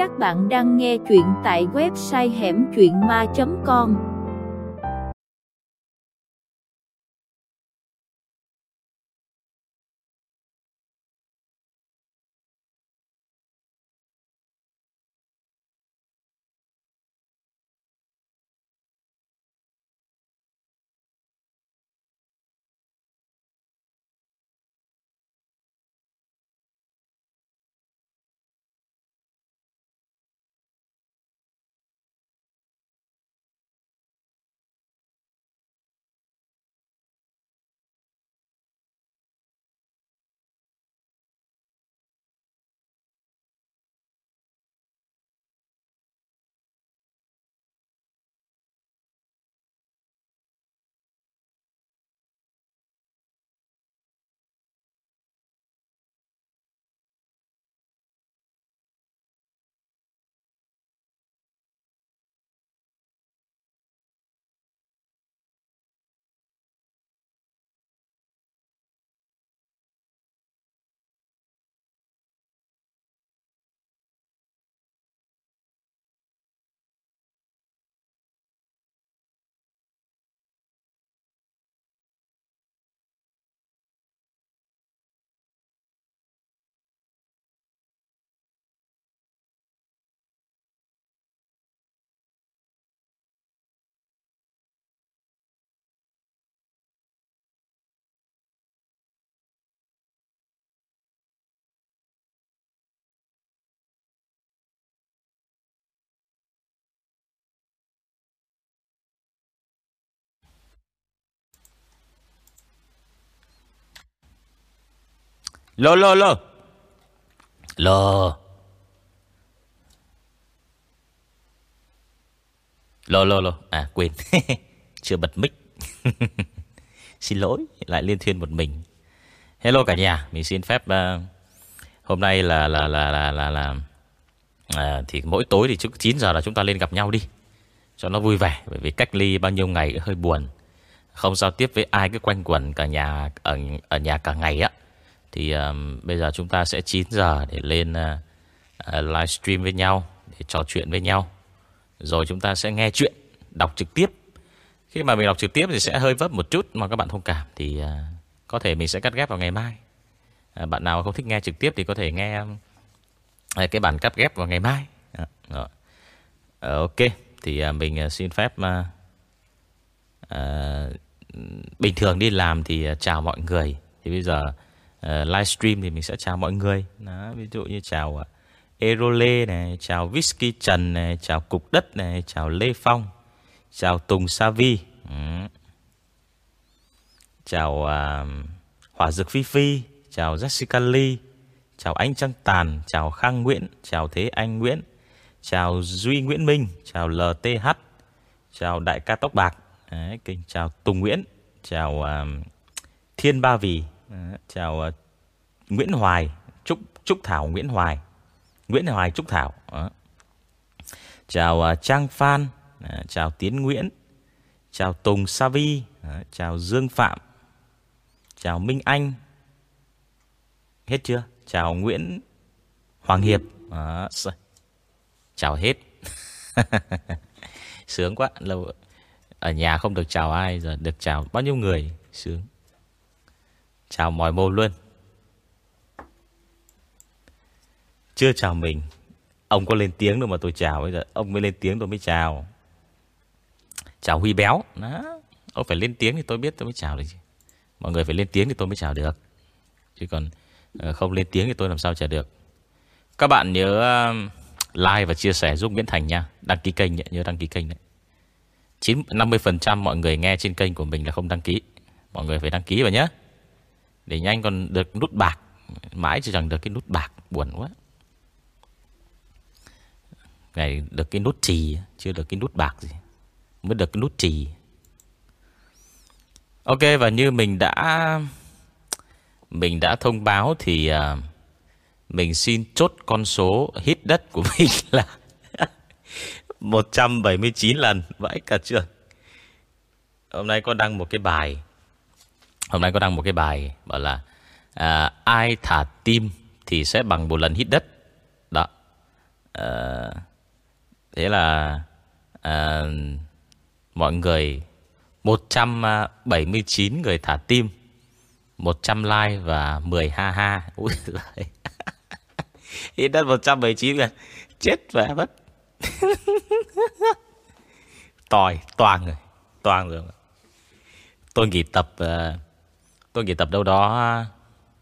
các bạn đang nghe chuyện tại website hẻm chuyện ma.com Lô lô lô Lô Lô lô lô À quên. Chưa bật mic. Xin lỗi Lại liên thuyên một mình. Hello cả nhà Mình xin phép uh, Hôm nay là là là là là, là à, Thì mỗi tối thì trước 9 giờ là chúng ta lên gặp nhau đi Cho nó vui vẻ Bởi vì cách ly bao nhiêu ngày hơi buồn. Không giao tiếp với ai cứ quanh quẩn cả nhà Ở, ở nhà cả ngày á thì um, bây giờ chúng ta sẽ 9 giờ để lên ờ, ờ, uh, uh, livestream với nhau Để trò chuyện với nhau. Rồi chúng ta sẽ nghe chuyện Đọc trực tiếp. Khi mà mình đọc trực tiếp thì sẽ hơi vấp một chút Mà các bạn thông cảm. Thì uh, có thể mình sẽ cắt ghép vào ngày mai. Uh, Bạn nào không thích nghe trực tiếp Thì có thể nghe uh, cái bản cắt ghép vào ngày mai. Uh, rồi. Uh, Ok. Thì uh, mình uh, xin phép uh, uh, Bình thường đi làm thì uh, chào mọi người. Thì bây giờ Ờ, uh, livestream thì mình sẽ chào mọi người. Đó, ví dụ như chào uh, Erole này chào Whisky Trần này chào Cục Đất này chào Lê Phong chào Tùng Savi. Ừ. chào uh, Hỏa Dược Phi Phi chào Jessica Lee chào Anh Trăng Tàn chào Khang Nguyễn chào Thế Anh Nguyễn chào Duy Nguyễn Minh chào LTH chào Đại ca Tóc Bạc. Đấy, chào Tùng Nguyễn chào uh, Thiên Ba Vì chào ờ, Nguyễn Hoài, Trúc Trúc Thảo Nguyễn Hoài. Nguyễn Hoài Trúc Thảo. Đó. Chào ờ, Trang Phan, chào Tiến Nguyễn, chào Tùng Savi, chào Dương Phạm. Chào Minh Anh. Hết chưa? Chào Nguyễn Hoàng Hiệp. Đó. Chào hết. Sướng quá, lâu ở nhà không được chào ai giờ được chào bao nhiêu người, sướng. Chào mọi mô luôn. Chưa chào mình. Ông có lên tiếng đâu mà tôi chào bây giờ. Ông mới lên tiếng tôi mới chào. Chào Huy Béo. Đó. Ông phải lên tiếng thì tôi biết tôi mới chào được chứ. Mọi người phải lên tiếng thì tôi mới chào được. Chứ còn ờ, không lên tiếng thì tôi làm sao chào được. Các bạn nhớ um, like và chia sẻ giúp Nguyễn Thành nha. Đăng ký kênh nhớ đăng ký kênh đấy. 9, 50% mọi người nghe trên kênh của mình là không đăng ký. Mọi người phải đăng ký vào nhé để nhanh còn được nút bạc. Mãi chưa chẳng được cái nút bạc Buồn quá. Ngày được cái nút trì Chưa được cái nút bạc gì. Mới được cái nút trì. Ok và như mình đã Mình đã thông báo Thì uh, Mình xin chốt con số hit đất của mình là 179 lần. Vãi cả trường. Hôm nay con đăng một cái bài. Hôm nay có đăng một cái bài Bảo là à, Ai thả tim Thì sẽ bằng một lần hít đất. Đó. À, Thế là à, Mọi người 179 người thả tim 100 like và 10 ha ha. Úi giời. Hít đất 179 người. Chết vẻ mất. Tòi, toàn rồi Toàn rồi Tôi nghỉ tập uh, Tôi nghỉ tập đâu đó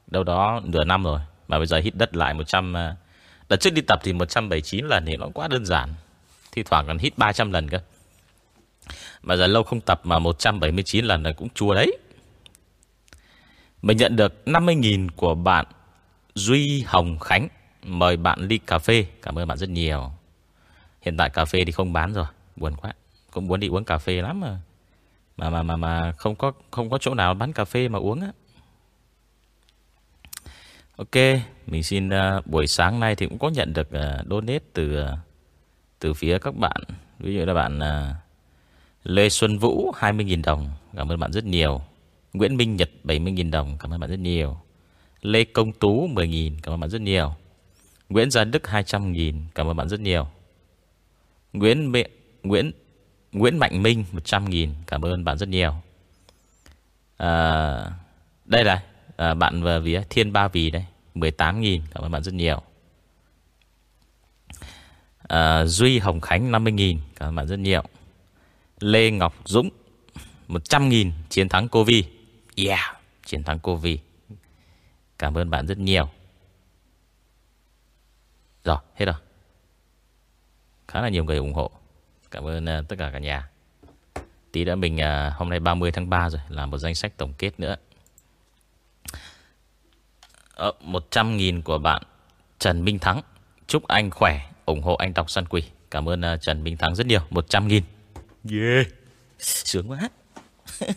Đâu đó nửa năm rồi. Mà bây giờ hít đất lại 100 ờ, Đợt trước đi tập thì 179 lần thì nó quá đơn giản. Thi thoảng còn hít 300 lần cơ. Mà giờ lâu không tập mà 179 lần là cũng chua đấy. Mình nhận được 50.000 của bạn Duy Hồng Khánh. Mời bạn ly cà phê. Cảm ơn bạn rất nhiều. Hiện tại cà phê thì không bán rồi. Buồn quá. Cũng muốn đi uống cà phê lắm mà. Mà mà mà, mà không có không có chỗ nào bán cà phê mà uống á Ok, mình xin uh, buổi sáng nay thì cũng có nhận được uh, donate từ uh, từ phía các bạn. Ví dụ là bạn uh, Lê Xuân Vũ 20.000 đồng, cảm ơn bạn rất nhiều. Nguyễn Minh Nhật 70.000 đồng, cảm ơn bạn rất nhiều. Lê Công Tú 10.000, cảm ơn bạn rất nhiều. Nguyễn Gia Đức 200.000, cảm ơn bạn rất nhiều. Nguyễn Mẹ, Nguyễn Nguyễn Mạnh Minh 100.000, cảm ơn bạn rất nhiều. À, đây là à, bạn vừa vía Thiên Ba Vì đây 18.000 Cảm ơn bạn rất nhiều. À, Duy Hồng Khánh 50.000 Cảm ơn bạn rất nhiều. Lê Ngọc Dũng 100.000 Chiến thắng Covid Yeah Chiến thắng Covid Cảm ơn bạn rất nhiều. Rồi hết rồi. Khá là nhiều người ủng hộ. Cảm ơn uh, tất cả cả nhà. Tí đã mình uh, hôm nay 30 tháng 3 rồi Làm một danh sách tổng kết nữa. Ờ, 100.000 của bạn Trần Minh Thắng. Chúc anh khỏe ủng hộ anh đọc săn quỷ. Cảm ơn uh, Trần Minh Thắng rất nhiều. 100.000 Yeah. Sướng quá.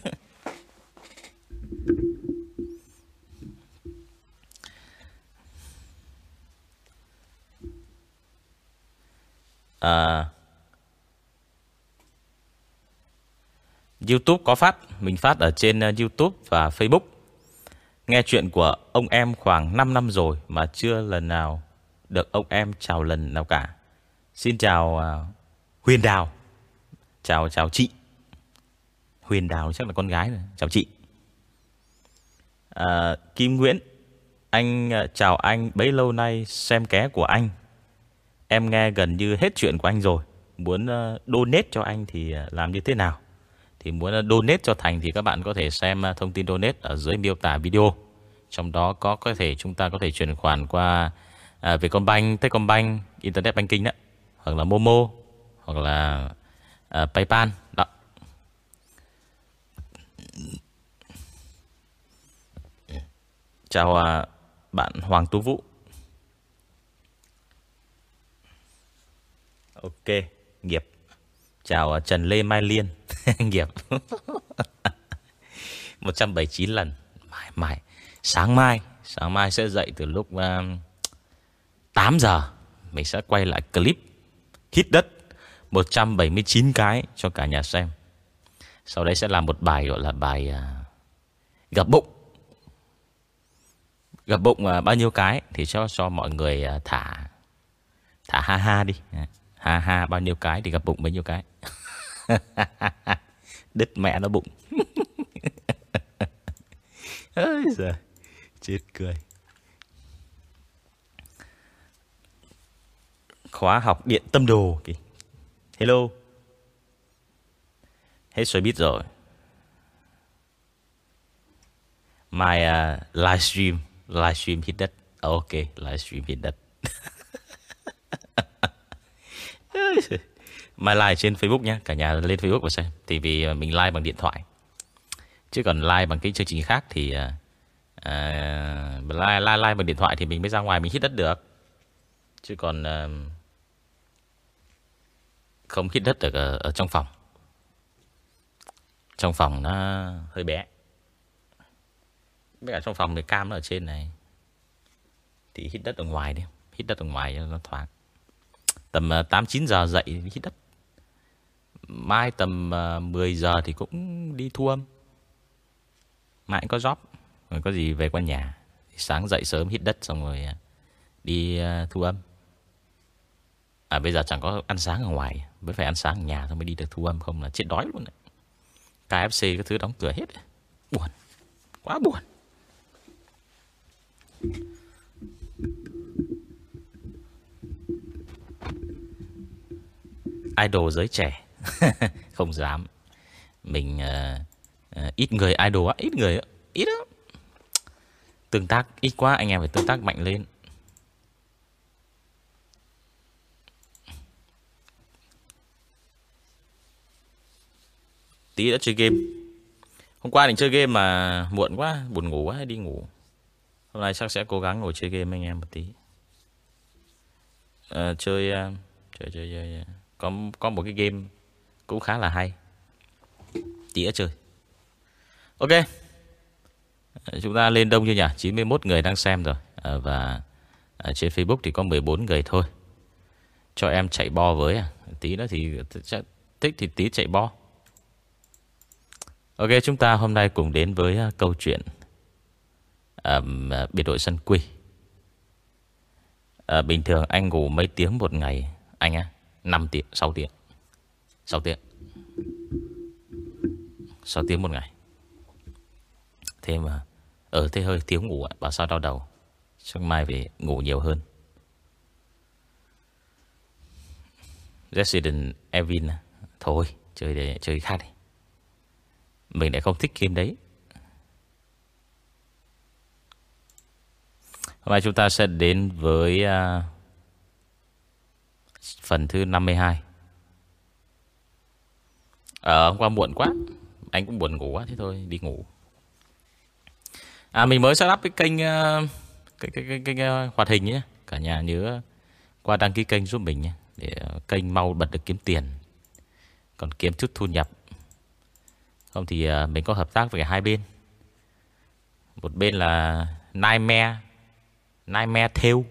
À, YouTube có phát Mình phát ở trên ờ, YouTube và Facebook. Nghe chuyện của ông em khoảng 5 năm rồi Mà chưa lần nào Được ông em chào lần nào cả. Xin chào uh, Huyền Đào. Chào chào chị. Huyền Đào chắc là con gái rồi. Chào chị. À, Kim Nguyễn Anh uh, chào anh Bấy lâu nay xem ké của anh. Em nghe gần như hết chuyện của anh rồi. Muốn uh, donate cho anh thì uh, làm như thế nào? Thì muốn ờ, donate cho Thành thì các bạn có thể xem ờ, thông tin donate ở dưới miêu tả video. Trong đó có có thể chúng ta có thể chuyển khoản qua à, Vietcombank, Techcombank, Internet Banking đó, hoặc là Momo, hoặc là à, PayPal đó. Chào à, bạn Hoàng Tú Vũ. Ok. Chào à, Trần Lê Mai Liên. Nghiệp. 179 lần. Mãi mãi. Sáng mai Sáng mai sẽ dậy từ lúc à, uh, 8 giờ. Mình sẽ quay lại clip Hít đất. 179 cái cho cả nhà xem. Sau đấy sẽ làm một bài gọi là bài uh, Gặp bụng. Gặp bụng uh, bao nhiêu cái Thì cho cho mọi người uh, thả Thả ha ha đi. Ha ha bao nhiêu cái thì gặp bụng bấy nhiêu cái. Đứt mẹ nó bụng. Ôi giời Chết cười. Khóa học điện tâm đồ kì. Hello. Hết xoay biết rồi. My uh, livestream. Livestream hit đất. Ok livestream hit đất. Mai live trên Facebook nhé Cả nhà lên Facebook và xem Thì vì ờ, mình live bằng điện thoại. Chứ còn live bằng cái chương trình khác thì ờ, ờ, uh, live, live, live bằng điện thoại thì mình mới ra ngoài mình hít đất được. Chứ còn uh, Không hít đất được ở, ở trong phòng. Trong phòng nó hơi bé. Với cả trong phòng thì cam nó ở trên này. Thì hít đất ở ngoài đi Hít đất ở ngoài cho nó thoáng. Tầm à, 8-9 giờ dậy hít đất. Mai tầm à, 10 giờ thì cũng đi thu âm. Mai có job, Rồi có gì về qua nhà. Sáng dậy sớm hít đất xong rồi à, đi thu âm. À bây giờ chẳng có ăn sáng ở ngoài, Mới phải ăn sáng ở nhà thôi mới đi được thu âm, Không là chết đói luôn đấy. KFC cái thứ đóng cửa hết. Buồn, Quá buồn. Idol giới trẻ. Không dám. Mình uh, uh, ít người idol á. Ít người Ít lắm. Tương tác ít quá anh em phải tương tác mạnh lên. Tí đã chơi game. Hôm qua định chơi game mà muộn quá Buồn ngủ quá đi ngủ. Hôm nay chắc sẽ cố gắng ngồi chơi game anh em một tí. À, chơi, uh, chơi chơi chơi có có một cái game cũng khá là hay. Tí nữa chơi. Ok. Chúng ta lên đông chưa nhỉ? 91 người đang xem rồi. À, và à, trên Facebook thì có 14 người thôi. Cho em chạy bo với à? Tí nữa thì thích thì tí chạy bo. Ok chúng ta hôm nay cùng đến với à, câu chuyện um, biệt đội sân quy uh, à, bình thường anh ngủ mấy tiếng một ngày anh á? 5 tiếng, 6 tiếng. 6 tiếng. 6 tiếng một ngày. Thế mà Ở thế hơi thiếu ngủ Bảo sao đau đầu? Chắc mai về ngủ nhiều hơn. Resident Evil à? Thôi chơi để chơi khác đi. Mình lại không thích game đấy. Hôm nay chúng ta sẽ đến với uh, Phần thứ 52 Ờ hôm qua muộn quá. Anh cũng buồn ngủ quá Thế thôi đi ngủ. À mình mới setup cái kênh ờ, Cái, cái, cái, cái, cái hoạt hình nhé. Cả nhà nhớ qua đăng ký kênh giúp mình nhé Để kênh mau bật được kiếm tiền. Còn kiếm chút thu nhập. Không thì ờ, mình có hợp tác với hai bên. Một bên là Nightmare Nightmare Theo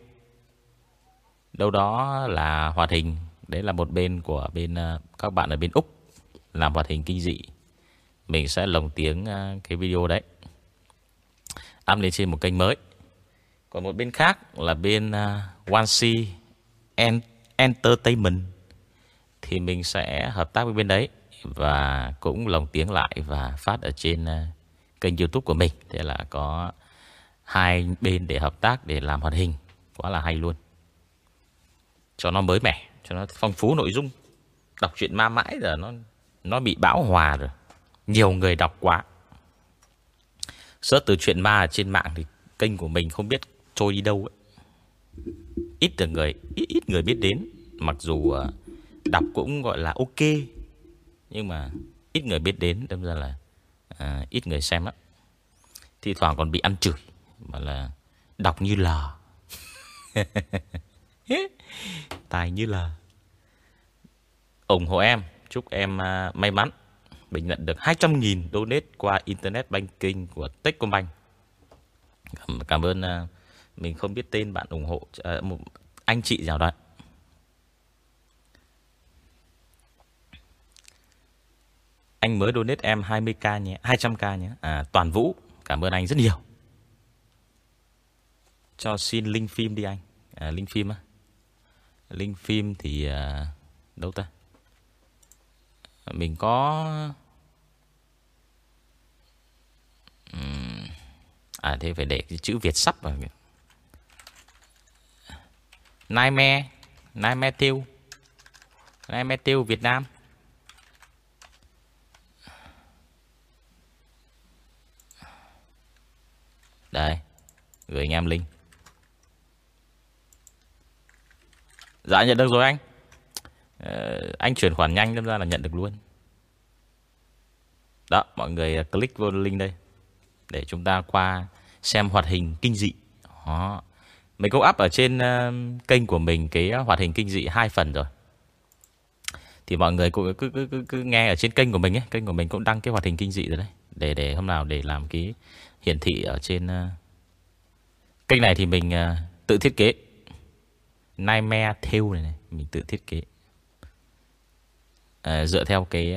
Đâu đó là hoạt hình. Đấy là một bên của bên ờ, các bạn ở bên Úc Làm hoạt hình kinh dị. Mình sẽ lồng tiếng ờ, cái video đấy. Up lên trên một kênh mới. Còn một bên khác là bên ờ, One C Entertainment. Thì mình sẽ hợp tác với bên đấy Và cũng lồng tiếng lại Và phát ở trên kênh youtube của mình. Thế là có hai bên để hợp tác Để làm hoạt hình. Quá là hay luôn cho nó mới mẻ cho nó phong phú nội dung. Đọc truyện ma mãi giờ nó nó bị bão hòa rồi. Nhiều người đọc quá. Search từ truyện ma trên mạng thì kênh của mình không biết trôi đi đâu ấy. ít được người ít, ít người biết đến. Mặc dù ờ, đọc cũng gọi là ok nhưng mà ít người biết đến đâm ra là à, ít người xem lắm. Thì thoảng còn bị ăn chửi mà là đọc như lờ. Tài như là ủng hộ em. Chúc em à, may mắn. Mình nhận được 200.000 donate qua Internet Banking của Techcombank. Cảm, cảm ơn à, mình không biết tên bạn ủng hộ à, một anh chị nào đó. Anh mới donate em 20k nhé, 200k nhé. À Toàn Vũ, cảm ơn anh rất nhiều. Cho xin link phim đi anh. À, link phim á. Link phim thì à, đâu ta? Mình có À thế phải để cái chữ Việt sắp vào Nightmare Nightmare tiêu Nightmare tiêu Việt Nam. Đây Gửi anh em link Dạ nhận được rồi anh. Ờ, Anh chuyển khoản nhanh đâm ra là nhận được luôn. Đó mọi người ờ, click vô link đây Để chúng ta qua xem hoạt hình kinh dị. Đó. Mình cũng up ở trên uh, kênh của mình Cái ờ, hoạt hình kinh dị hai phần rồi. Thì mọi người cũng cứ, cứ, cứ, cứ nghe ở trên kênh của mình ấy. Kênh của mình cũng đăng cái hoạt hình kinh dị rồi đấy. Để để hôm nào để làm cái hiển thị ở trên uh... Kênh này thì mình uh, tự thiết kế. Nightmare thêu này, này Mình tự thiết kế. À, Dựa theo ờ, cái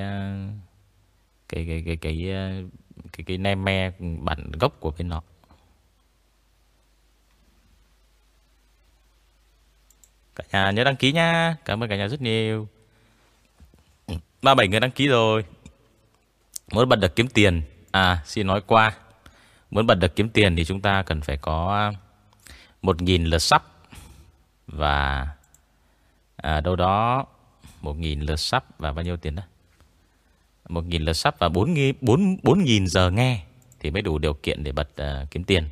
Cái cái cái cái cái, cái, cái Nightmare bản gốc của bên nó. Cả nhà nhớ đăng ký nha Cảm ơn cả nhà rất nhiều. 37 người đăng ký rồi. Muốn bật được kiếm tiền. À xin nói qua. Muốn bật được kiếm tiền thì chúng ta cần phải có 1.000 lượt sắp và à, Đâu đó 1.000 lượt sắp và bao nhiêu tiền đó? 1.000 lượt sắp và 4.000 4, 4 giờ nghe Thì mới đủ điều kiện để bật uh, kiếm tiền.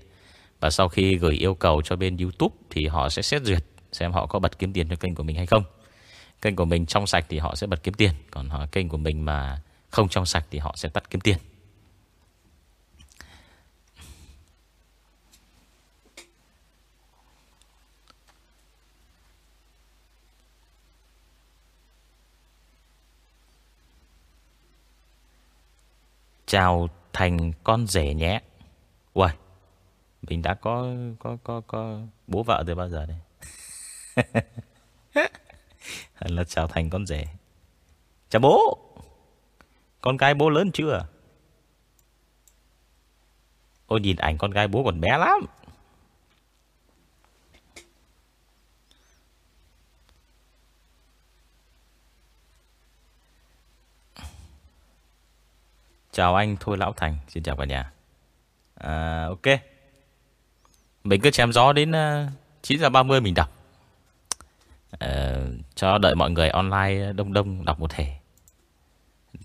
Và sau khi gửi yêu cầu cho bên Youtube Thì họ sẽ xét duyệt Xem họ có bật kiếm tiền cho kênh của mình hay không. Kênh của mình trong sạch thì họ sẽ bật kiếm tiền Còn họ, kênh của mình mà không trong sạch thì họ sẽ tắt kiếm tiền. Chào thành con rể nhé. Uầy, Mình đã có có có có bố vợ từ bao giờ đây? Là chào thành con rể. Chào bố! Con gái bố lớn chưa? Ôi nhìn ảnh con gái bố còn bé lắm. Chào anh Thôi Lão Thành. Xin chào cả nhà. À, Ok. Mình cứ chém gió đến ờ, uh, 9 giờ 30 mình đọc. À, Cho đợi mọi người online đông đông đọc một thể.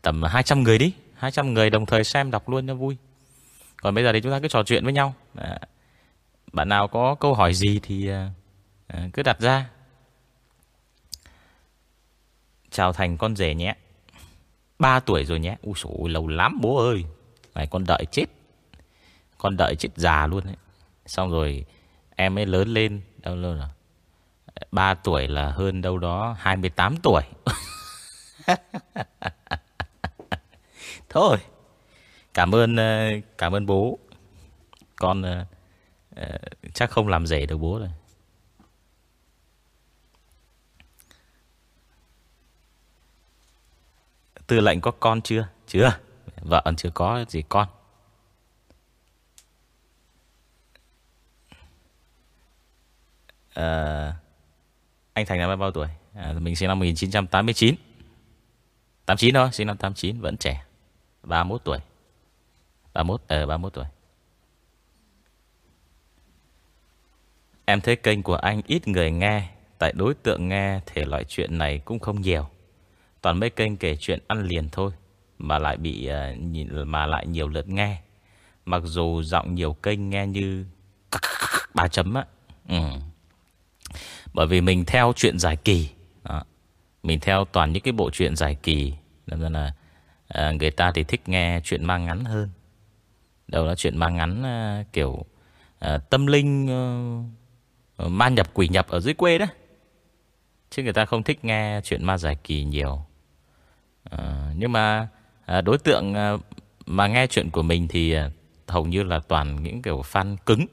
Tầm 200 người đi. 200 người đồng thời xem đọc luôn cho vui. Còn bây giờ thì chúng ta cứ trò chuyện với nhau. À, Bạn nào có câu hỏi gì thì uh, cứ đặt ra. Chào Thành con rể nhé. 3 tuổi rồi nhé. Úi dồi lâu lắm bố ơi. Này con đợi chết. Con đợi chết già luôn ấy. Xong rồi em ấy lớn lên Đâu lâu rồi 3 tuổi là hơn đâu đó 28 tuổi. Thôi Cảm ơn ờ, Cảm ơn bố. Con uh, Chắc không làm rể được bố rồi. Tư lệnh có con chưa? Chưa. Vợ còn chưa có gì con. À, anh Thành năm bao tuổi? À, mình sinh năm 1989. 89 thôi, sinh năm 89 vẫn trẻ. 31 tuổi. 31 ờ 31 tuổi. Em thấy kênh của anh ít người nghe, tại đối tượng nghe thể loại chuyện này cũng không nhiều. Toàn mấy kênh kể chuyện ăn liền thôi Mà lại bị ờ, nhìn mà lại nhiều lượt nghe. Mặc dù giọng nhiều kênh nghe như ba chấm á. Ừ. Bởi vì mình theo chuyện dài kỳ. Đó. Mình theo toàn những cái bộ chuyện dài kỳ. Nên là à, Người ta thì thích nghe chuyện mang ngắn hơn. Đâu là chuyện mang ngắn à, Kiểu à, tâm linh à, Ma nhập quỷ nhập ở dưới quê đó. Chứ người ta không thích nghe chuyện ma giải kỳ nhiều à, Nhưng mà à, đối tượng à, mà nghe chuyện của mình thì à, hầu như là toàn những kiểu fan cứng.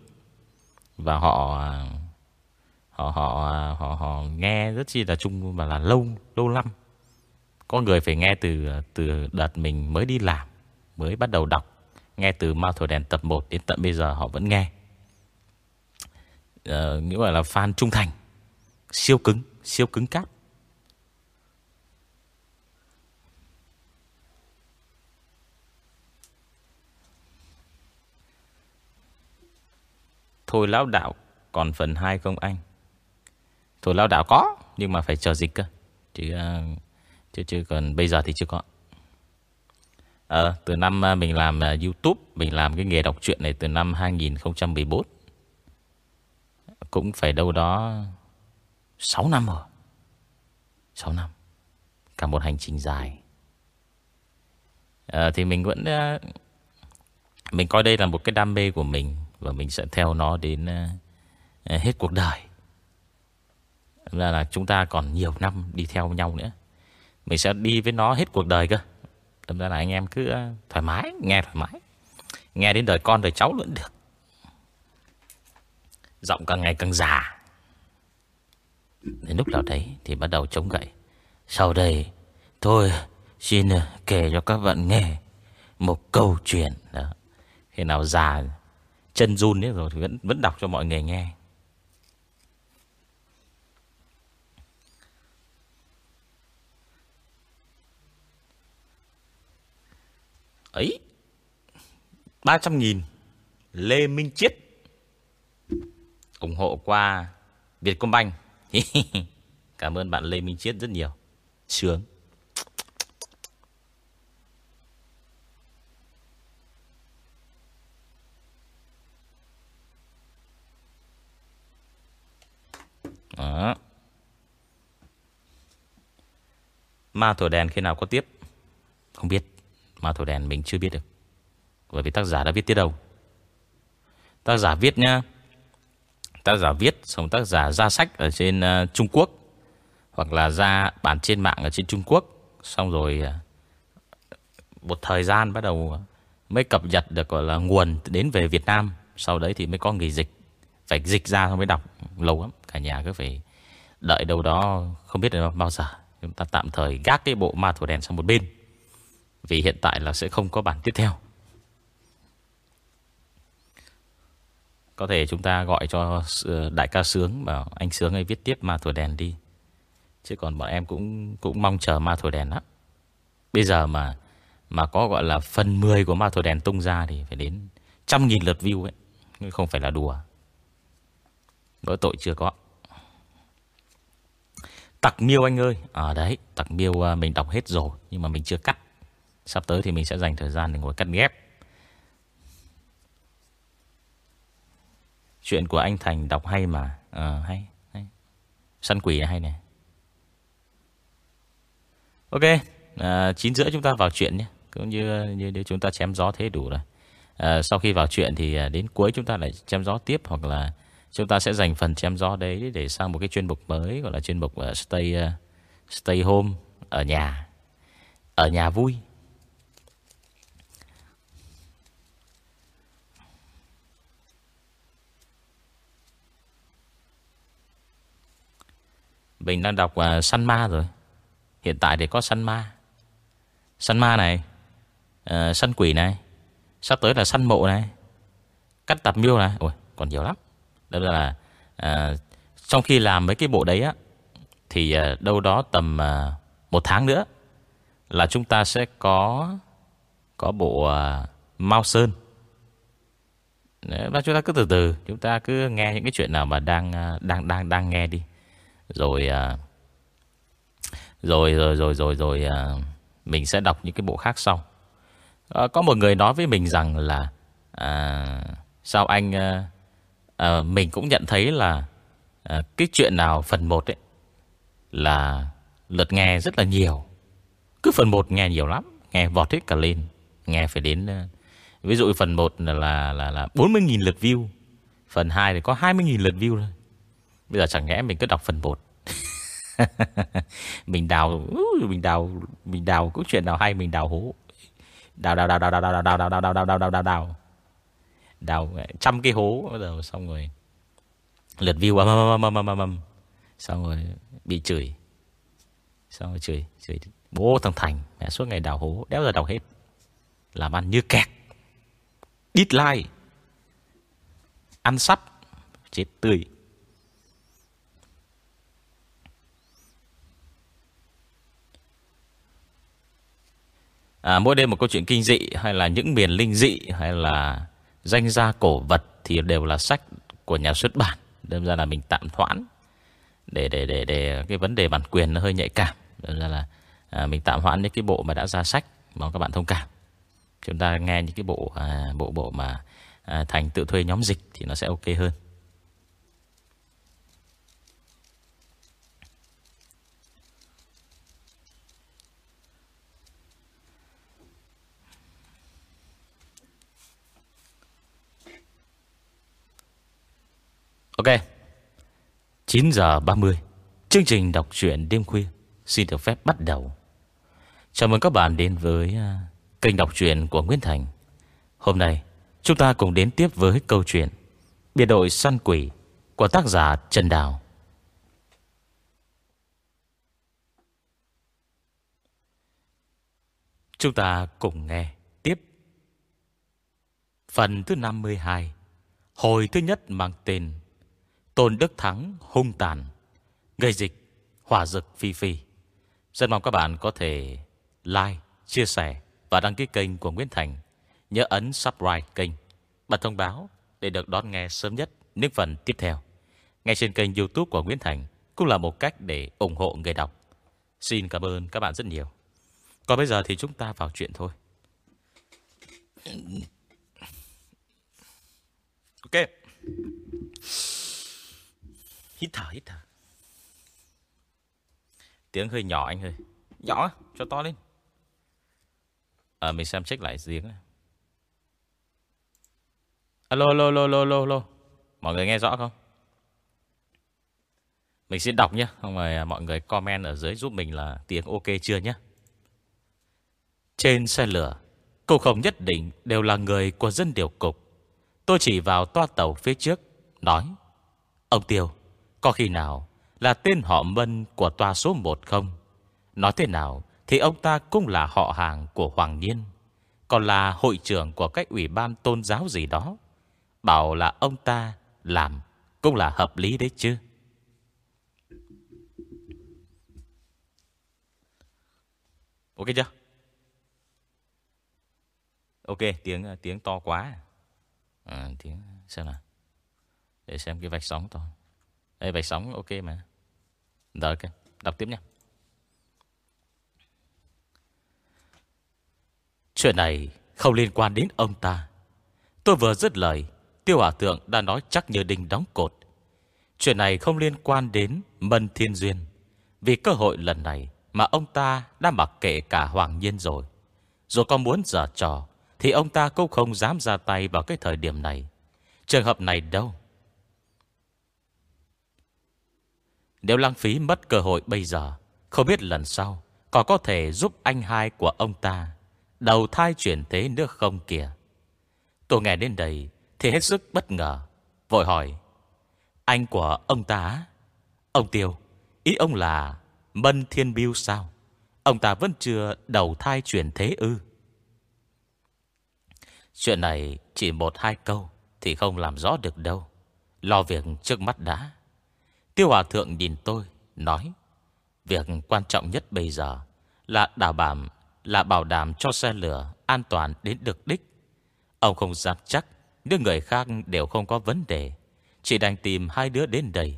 Và họ à, họ họ họ họ nghe rất chi là chung mà là lâu lâu lắm. Có người phải nghe từ từ đợt mình mới đi làm mới bắt đầu đọc nghe từ Mao Thổi Đèn tập 1 đến tận bây giờ họ vẫn nghe. Ờ, nghĩa là fan trung thành siêu cứng siêu cứng cáp. Thôi lão đạo Còn phần 2 không anh? Thôi lão đạo có Nhưng mà phải chờ dịch cơ. Chứ ờ, chứ, chứ còn bây giờ thì chưa có. À, Từ năm ờ, mình làm Youtube Mình làm cái nghề đọc truyện này từ năm 2014 Cũng phải đâu đó 6 năm rồi. 6 năm. Cả một hành trình dài. À, Thì mình vẫn Mình coi đây là một cái đam mê của mình và mình sẽ theo nó đến ờ, ờ, hết cuộc đời. Là, là chúng ta còn nhiều năm đi theo nhau nữa. Mình sẽ đi với nó hết cuộc đời cơ. Đâm ra là anh em cứ ờ, thoải mái Nghe thoải mái. Nghe đến đời con đời cháu luôn được. Giọng càng ngày càng già. Đến lúc nào đấy Thì bắt đầu chống gậy. Sau đây tôi xin kể cho các bạn nghe Một câu chuyện. Đó. Khi nào già chân run đấy rồi thì vẫn vẫn đọc cho mọi người nghe. ấy 300 nghìn, Lê Minh Chiết, ủng hộ qua Vietcombank. Cảm ơn bạn Lê Minh Chiết rất nhiều. Sướng. Ma thổi đèn khi nào có tiếp? Không biết. Ma thổi đèn mình chưa biết được. Bởi vì tác giả đã viết tiết đâu. Tác giả viết nha tác giả viết xong tác giả ra sách ở trên uh, Trung Quốc hoặc là ra bản trên mạng ở trên Trung Quốc xong rồi uh, một thời gian bắt đầu mới cập nhật được gọi là nguồn đến về Việt Nam sau đấy thì mới có nghỉ dịch phải dịch ra xong mới đọc lâu lắm cả nhà cứ phải đợi đâu đó không biết là bao giờ chúng ta tạm thời gác cái bộ ma thủ đèn sang một bên, vì hiện tại là sẽ không có bản tiếp theo. Có thể chúng ta gọi cho ờ, đại ca Sướng Bảo anh Sướng ấy viết tiếp ma thổi đèn đi, Chứ còn bọn em cũng cũng mong chờ ma thổi đèn lắm. Bây giờ mà mà có gọi là phần 10 của ma thổi đèn tung ra Thì phải đến trăm nghìn lượt view ấy, Không phải là đùa. Mỗi tội chưa có. Tặc miêu anh ơi. Ở à, đấy Tặc miêu à, mình đọc hết rồi Nhưng mà mình chưa cắt. Sắp tới thì mình sẽ dành thời gian để ngồi cắt ghép. Chuyện của anh Thành đọc hay mà. À, hay, hay. Săn quỷ hay này. Ok à, 9 rưỡi chúng ta vào chuyện nhé. Cũng như, như, như chúng ta chém gió thế đủ rồi. À, Sau khi vào chuyện thì à, đến cuối chúng ta lại chém gió tiếp Hoặc là chúng ta sẽ dành phần chém gió đấy Để sang một cái chuyên mục mới Gọi là chuyên mục uh, stay, uh, stay home Ở nhà Ở nhà vui. Mình đang đọc ờ, uh, Săn Ma rồi. Hiện tại thì có Săn Ma. Săn Ma này uh, Săn Quỷ này Sắp tới là Săn Mộ này Cắt tạp miêu này. Ôi còn nhiều lắm. Đó là uh, Trong khi làm mấy cái bộ đấy á Thì uh, đâu đó tầm uh, Một tháng nữa Là chúng ta sẽ có Có bộ uh, Mao Sơn và chúng ta cứ từ từ chúng ta cứ nghe những cái chuyện nào mà đang đang đang đang nghe đi rồi à, rồi rồi rồi rồi rồi à, mình sẽ đọc những cái bộ khác sau. À, có một người nói với mình rằng là à, sao anh à, à, mình cũng nhận thấy là à, cái chuyện nào phần 1 ấy là lượt nghe rất là nhiều. Cứ phần 1 nghe nhiều lắm, nghe vọt hết cả lên, nghe phải đến ví dụ phần 1 là là là, là 40.000 lượt view, phần 2 thì có 20.000 lượt view thôi. Bây giờ chẳng lẽ mình cứ đọc phần 1 Mình đào Mình đào Mình đào có chuyện nào hay mình đào hố Đào đào đào đào đào đào đào đào đào đào đào đào đào đào đào trăm cái hố Bắt đầu xong rồi Lượt view âm âm âm âm âm âm Xong rồi bị chửi. Xong rồi chửi Chửi bố thằng Thành Mẹ suốt ngày đào hố Đéo giờ đào hết. Làm ăn như kẹt. Đít like Ăn sắp Chết tươi. À, mỗi đêm một câu chuyện kinh dị hay là những miền linh dị hay là danh gia cổ vật thì đều là sách của nhà xuất bản. Đâm ra là mình tạm hoãn để để để để cái vấn đề bản quyền nó hơi nhạy cảm. Đâm ra là à, mình tạm hoãn những cái bộ mà đã ra sách mong các bạn thông cảm. Chúng ta nghe những cái bộ à, bộ bộ mà à, thành tự thuê nhóm dịch thì nó sẽ ok hơn. Ok. 9 giờ 30 Chương trình đọc truyện đêm khuya Xin được phép bắt đầu. Chào mừng các bạn đến với à, Kênh đọc truyện của Nguyễn Thành. Hôm nay, chúng ta cùng đến tiếp với câu chuyện Biệt đội săn quỷ Của tác giả Trần Đào. Chúng ta cùng nghe tiếp. Phần thứ 52 Hồi thứ nhất mang tên Tôn Đức Thắng hung tàn Gây dịch Hỏa dực phi phi. Rất mong các bạn có thể like, chia sẻ Và đăng ký kênh của Nguyễn Thành. Nhớ ấn subscribe kênh Bật thông báo để được đón nghe sớm nhất những phần tiếp theo. Ngay trên kênh youtube của Nguyễn Thành Cũng là một cách để ủng hộ người đọc. Xin cảm ơn các bạn rất nhiều. Còn bây giờ thì chúng ta vào chuyện thôi. Ok. Hít thở hít thở. Tiếng hơi nhỏ anh ơi. Nhỏ cho to lên. Ờ mình xem check lại giếng Alo alo alo alo alo Mọi người nghe rõ không? Mình xin đọc nhé Không rồi à, mọi người comment ở dưới giúp mình là tiếng ok chưa nhé Trên xe lửa Cô không nhất định đều là người của dân điều cục. Tôi chỉ vào toa tàu phía trước, Nói, Ông Tiêu có khi nào là tên họ Mân của toa số 1 không? Nói thế nào thì ông ta cũng là họ hàng của Hoàng Nhiên. Còn là hội trưởng của cách ủy ban tôn giáo gì đó. Bảo là ông ta làm cũng là hợp lý đấy chứ. Ok chưa? Ok, tiếng tiếng to quá. À, tiếng xem nào. Để xem cái vạch sóng to. Ê, vạch sóng ok mà. Rồi ok, đọc tiếp nhé. Chuyện này không liên quan đến ông ta. Tôi vừa dứt lời, tiêu hỏa thượng đã nói chắc như đinh đóng cột. Chuyện này không liên quan đến Mân Thiên Duyên. Vì cơ hội lần này mà ông ta đã mặc kệ cả Hoàng Nhiên rồi. Rồi có muốn giở trò, thì ông ta cũng không dám ra tay vào cái thời điểm này. Trường hợp này đâu. Nếu lãng phí mất cơ hội bây giờ, không biết lần sau có có thể giúp anh hai của ông ta đầu thai chuyển thế nước không kìa. Tôi nghe đến đây thì hết sức bất ngờ. Vội hỏi, anh của ông ta Ông Tiêu, ý ông là Mân Thiên Biêu sao? Ông ta vẫn chưa đầu thai chuyển thế ư? Chuyện này chỉ một hai câu thì không làm rõ được đâu. Lo việc trước mắt đã. Tiêu Hòa Thượng nhìn tôi, nói Việc quan trọng nhất bây giờ là đảm bảo là bảo đảm cho xe lửa an toàn đến được đích. Ông không dám chắc những người khác đều không có vấn đề. Chỉ đành tìm hai đứa đến đây.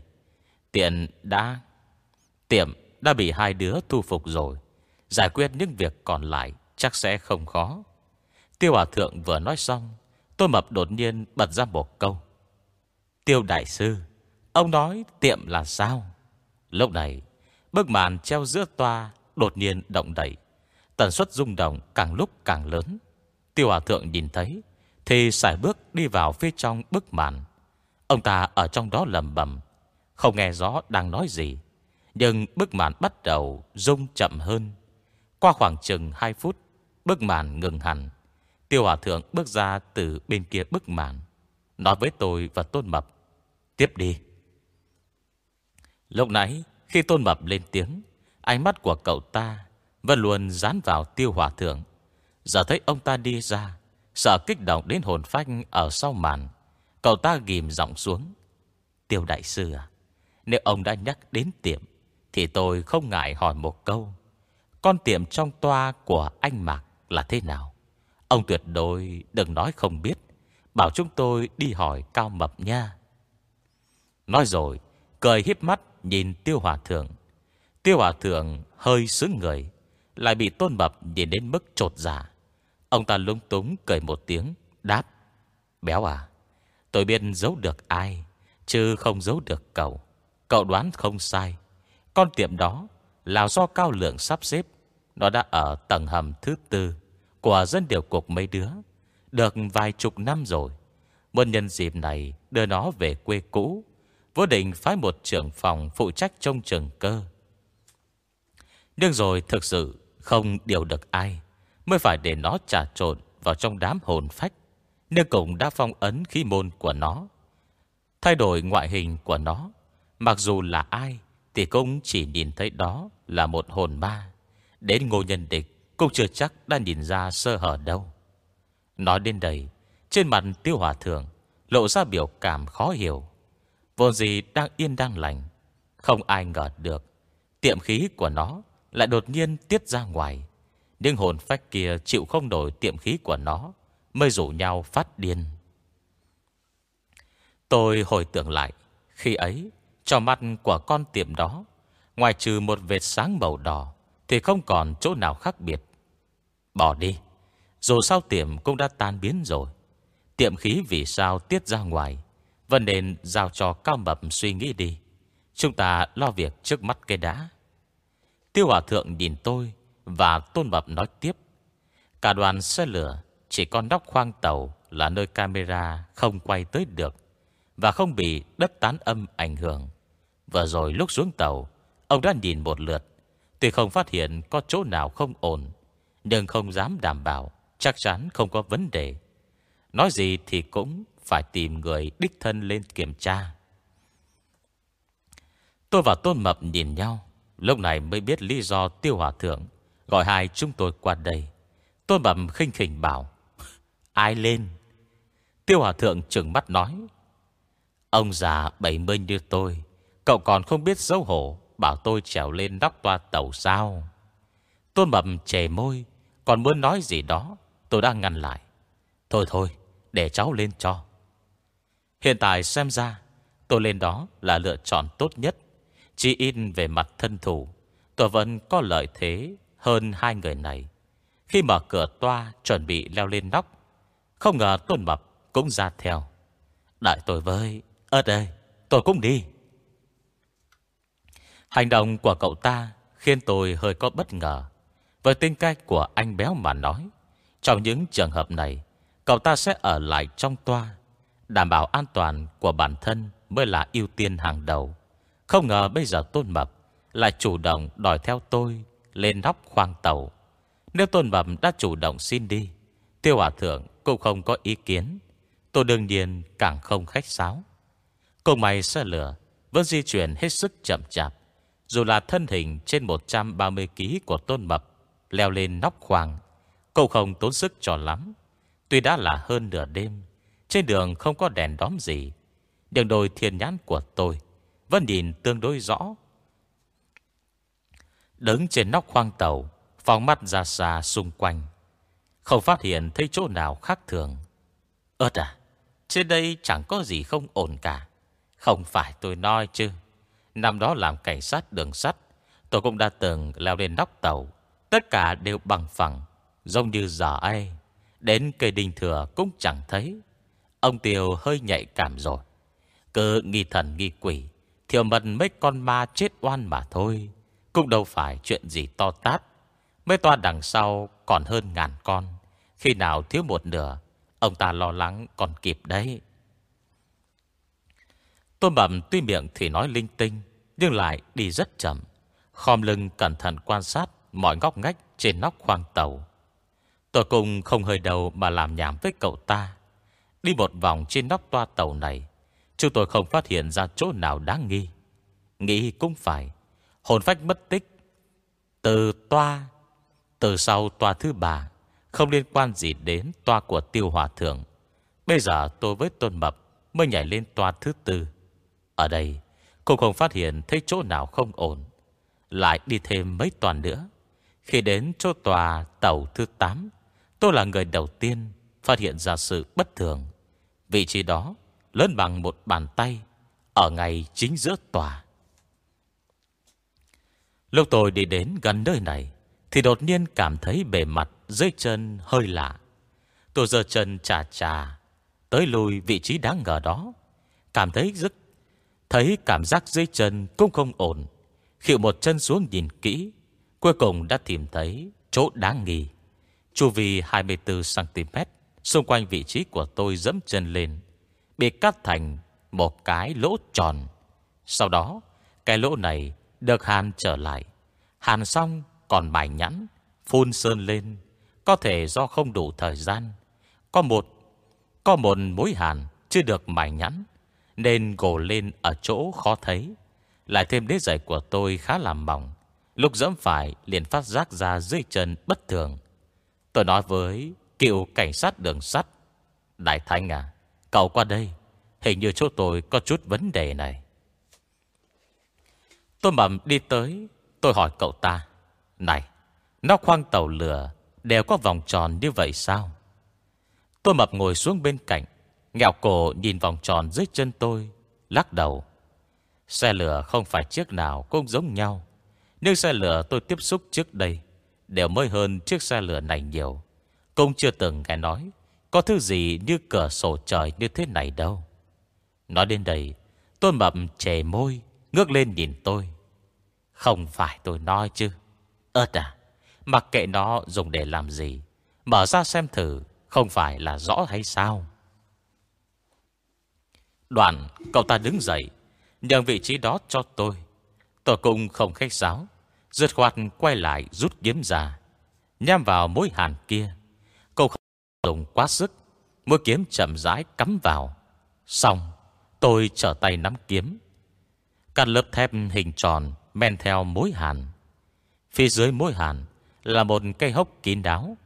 Tiện đã... Tiệm đã bị hai đứa thu phục rồi. Giải quyết những việc còn lại chắc sẽ không khó. Tiêu Hòa Thượng vừa nói xong, Tôi Mập đột nhiên bật ra một câu. Tiêu Đại Sư, ông nói tiệm là sao? Lúc này, bức màn treo giữa toa đột nhiên động đẩy. Tần suất rung động càng lúc càng lớn. Tiêu Hòa Thượng nhìn thấy, thì xài bước đi vào phía trong bức màn. Ông ta ở trong đó lầm bầm, không nghe rõ đang nói gì. Nhưng bức màn bắt đầu rung chậm hơn. Qua khoảng chừng 2 phút, bức màn ngừng hẳn. Tiêu Hòa Thượng bước ra từ bên kia bức màn. Nói với tôi và Tôn Mập. Tiếp đi. Lúc nãy, khi Tôn Mập lên tiếng, ánh mắt của cậu ta vẫn luôn dán vào Tiêu Hòa Thượng. Giờ thấy ông ta đi ra, sợ kích động đến hồn phách ở sau màn. Cậu ta ghim giọng xuống. Tiêu Đại Sư à, nếu ông đã nhắc đến tiệm, thì tôi không ngại hỏi một câu. Con tiệm trong toa của anh Mạc là thế nào? Ông tuyệt đối đừng nói không biết Bảo chúng tôi đi hỏi Cao Mập nha Nói rồi Cười hiếp mắt nhìn Tiêu Hòa Thượng Tiêu Hòa Thượng hơi sướng người, Lại bị Tôn Mập nhìn đến mức trột giả. Ông ta lung túng cười một tiếng, Đáp, Béo à Tôi biết giấu được ai, Chứ không giấu được cậu Cậu đoán không sai Con tiệm đó là do Cao Lượng sắp xếp Nó đã ở tầng hầm thứ tư của dân điều cục mấy đứa. Được vài chục năm rồi. Muốn nhân dịp này đưa nó về quê cũ. Vô định phái một trưởng phòng phụ trách trong trường cơ. Nhưng rồi thực sự không điều được ai. Mới phải để nó trà trộn vào trong đám hồn phách. Nhưng cũng đã phong ấn khí môn của nó. Thay đổi ngoại hình của nó. Mặc dù là ai thì cũng chỉ nhìn thấy đó là một hồn ma. Đến ngô nhân địch cũng chưa chắc đã nhìn ra sơ hở đâu Nói đến đây, Trên mặt tiêu hòa thượng Lộ ra biểu cảm khó hiểu Vô gì đang yên đang lành, Không ai ngờ được. Tiệm khí của nó Lại đột nhiên tiết ra ngoài. Nhưng hồn phách kia chịu không nổi tiệm khí của nó, Mới rủ nhau phát điên. Tôi hồi tưởng lại, Khi ấy Trong mắt của con tiệm đó, Ngoài trừ một vệt sáng màu đỏ, Thì không còn chỗ nào khác biệt. Bỏ đi, Dù sao tiệm cũng đã tan biến rồi. Tiệm khí vì sao tiết ra ngoài vẫn nên giao cho Cao Mập suy nghĩ đi. Chúng ta lo việc trước mắt cây đá Tiêu Hòa Thượng nhìn tôi Và Tôn Mập nói tiếp. Cả đoàn xe lửa, Chỉ còn nóc khoang tàu Là nơi camera không quay tới được Và không bị đất tán âm ảnh hưởng. Vừa rồi lúc xuống tàu, Ông đã nhìn một lượt, Tuy không phát hiện có chỗ nào không ổn, Nhưng không dám đảm bảo, Chắc chắn không có vấn đề. Nói gì thì cũng phải tìm người đích thân lên kiểm tra. Tôi và Tôn Mập nhìn nhau, Lúc này mới biết lý do Tiêu Hòa Thượng Gọi hai chúng tôi qua đây. Tôn Mập khinh khỉnh bảo, Ai lên? Tiêu Hòa Thượng trừng mắt nói, Ông già 70 như tôi, Cậu còn không biết xấu hổ, Bảo tôi trèo lên nóc toa tàu sao? Tôn Mập chề môi, Còn muốn nói gì đó, Tôi đang ngăn lại. Thôi thôi, để cháu lên cho. Hiện tại xem ra, Tôi lên đó là lựa chọn tốt nhất. Chỉ in về mặt thân thủ Tôi vẫn có lợi thế Hơn hai người này. Khi mở cửa toa chuẩn bị leo lên nóc, Không ngờ Tôn Mập cũng ra theo. Đại tôi với Ở đây, tôi cũng đi. Hành động của cậu ta Khiến tôi hơi có bất ngờ. Với tính cách của anh béo mà nói, Trong những trường hợp này, Cậu ta sẽ ở lại trong toa Đảm bảo an toàn của bản thân Mới là ưu tiên hàng đầu. Không ngờ bây giờ Tôn Mập Lại chủ động đòi theo tôi Lên nóc khoang tàu. Nếu Tôn Mập đã chủ động xin đi, Tiêu Hòa Thượng cũng không có ý kiến. Tôi đương nhiên càng không khách sáo. Cùng mày xe lửa Vẫn di chuyển hết sức chậm chạp, Dù là thân hình trên 130kg của Tôn Mập Leo lên nóc khoang Cậu không tốn sức cho lắm. Tuy đã là hơn nửa đêm trên đường không có đèn đóm gì. Đường đồi thiên nhãn của tôi Vẫn nhìn tương đối rõ. Đứng trên nóc khoang tàu Phòng mắt ra xa xung quanh. Không phát hiện thấy chỗ nào khác thường. Ơt à Trên đây chẳng có gì không ổn cả. Không phải tôi nói chứ. Năm đó làm cảnh sát đường sắt, Tôi cũng đã từng leo lên nóc tàu. Tất cả đều bằng phẳng, Giống như giờ ai Đến cây đình thừa cũng chẳng thấy. Ông Tiều hơi nhạy cảm rồi. Cứ nghi thần nghi quỷ, Thiểu mật mấy con ma chết oan mà thôi. Cũng đâu phải chuyện gì to tát. Mấy toa đằng sau còn hơn ngàn con. Khi nào thiếu một nửa, Ông ta lo lắng còn kịp đấy. Tôn Bẩm tuy miệng thì nói linh tinh, Nhưng lại đi rất chậm. Khom lưng cẩn thận quan sát Mọi ngóc ngách trên nóc khoang tàu. Tôi cùng không hơi đầu mà làm nhảm với cậu ta. Đi một vòng trên nóc toa tàu này, chúng tôi không phát hiện ra chỗ nào đáng nghi. Nghĩ cũng phải, hồn phách mất tích. Từ toa, từ sau toa thứ ba, không liên quan gì đến toa của tiêu hòa thượng. Bây giờ tôi với Tôn Mập mới nhảy lên toa thứ tư. Ở đây, cũng không phát hiện thấy chỗ nào không ổn. Lại đi thêm mấy toàn nữa. Khi đến chỗ tòa tàu thứ 8 Tôi là người đầu tiên phát hiện ra sự bất thường. Vị trí đó lớn bằng một bàn tay ở ngay chính giữa tòa. Lúc tôi đi đến gần nơi này thì đột nhiên cảm thấy bề mặt dưới chân hơi lạ. Tôi giơ chân chà chà tới lùi vị trí đáng ngờ đó. Cảm thấy rất thấy cảm giác dưới chân cũng không ổn. Khịu một chân xuống nhìn kỹ, cuối cùng đã tìm thấy chỗ đáng nghi. Chu vi 24cm Xung quanh vị trí của tôi dẫm chân lên, Bị cắt thành một cái lỗ tròn. Sau đó, Cái lỗ này được hàn trở lại. Hàn xong, còn bài nhẵn, Phun sơn lên. Có thể do không đủ thời gian, Có một Có một mối hàn chưa được mài nhẵn, Nên gồ lên ở chỗ khó thấy. Lại thêm đế giày của tôi khá là mỏng, Lúc dẫm phải liền phát giác ra dưới chân bất thường. Tôi nói với cựu cảnh sát đường sắt. Đại Thanh à, cậu qua đây. Hình như chỗ tôi có chút vấn đề này. Tôi mầm đi tới. Tôi hỏi cậu ta. Này, nó khoang tàu lửa Đều có vòng tròn như vậy sao Tôi mập ngồi xuống bên cạnh Ngẹo cổ nhìn vòng tròn dưới chân tôi Lắc đầu Xe lửa không phải chiếc nào cũng giống nhau Nhưng xe lửa tôi tiếp xúc trước đây Đều mới hơn chiếc xe lửa này nhiều cũng chưa từng nghe nói Có thứ gì như cửa sổ trời như thế này đâu. Nói đến đây, Tôi mập chề môi, Ngước lên nhìn tôi. Không phải tôi nói chứ. Ơt à Mặc kệ nó dùng để làm gì, Mở ra xem thử Không phải là rõ hay sao. Đoạn, cậu ta đứng dậy, Nhường vị trí đó cho tôi. Tôi cũng không khách sáo Rượt khoát quay lại rút kiếm ra Nhằm vào mối hàn kia dùng quá sức Mũi kiếm chậm rãi cắm vào Xong, Tôi trở tay nắm kiếm Các lớp thép hình tròn Men theo mối hàn Phía dưới mối hàn Là một cây hốc kín đáo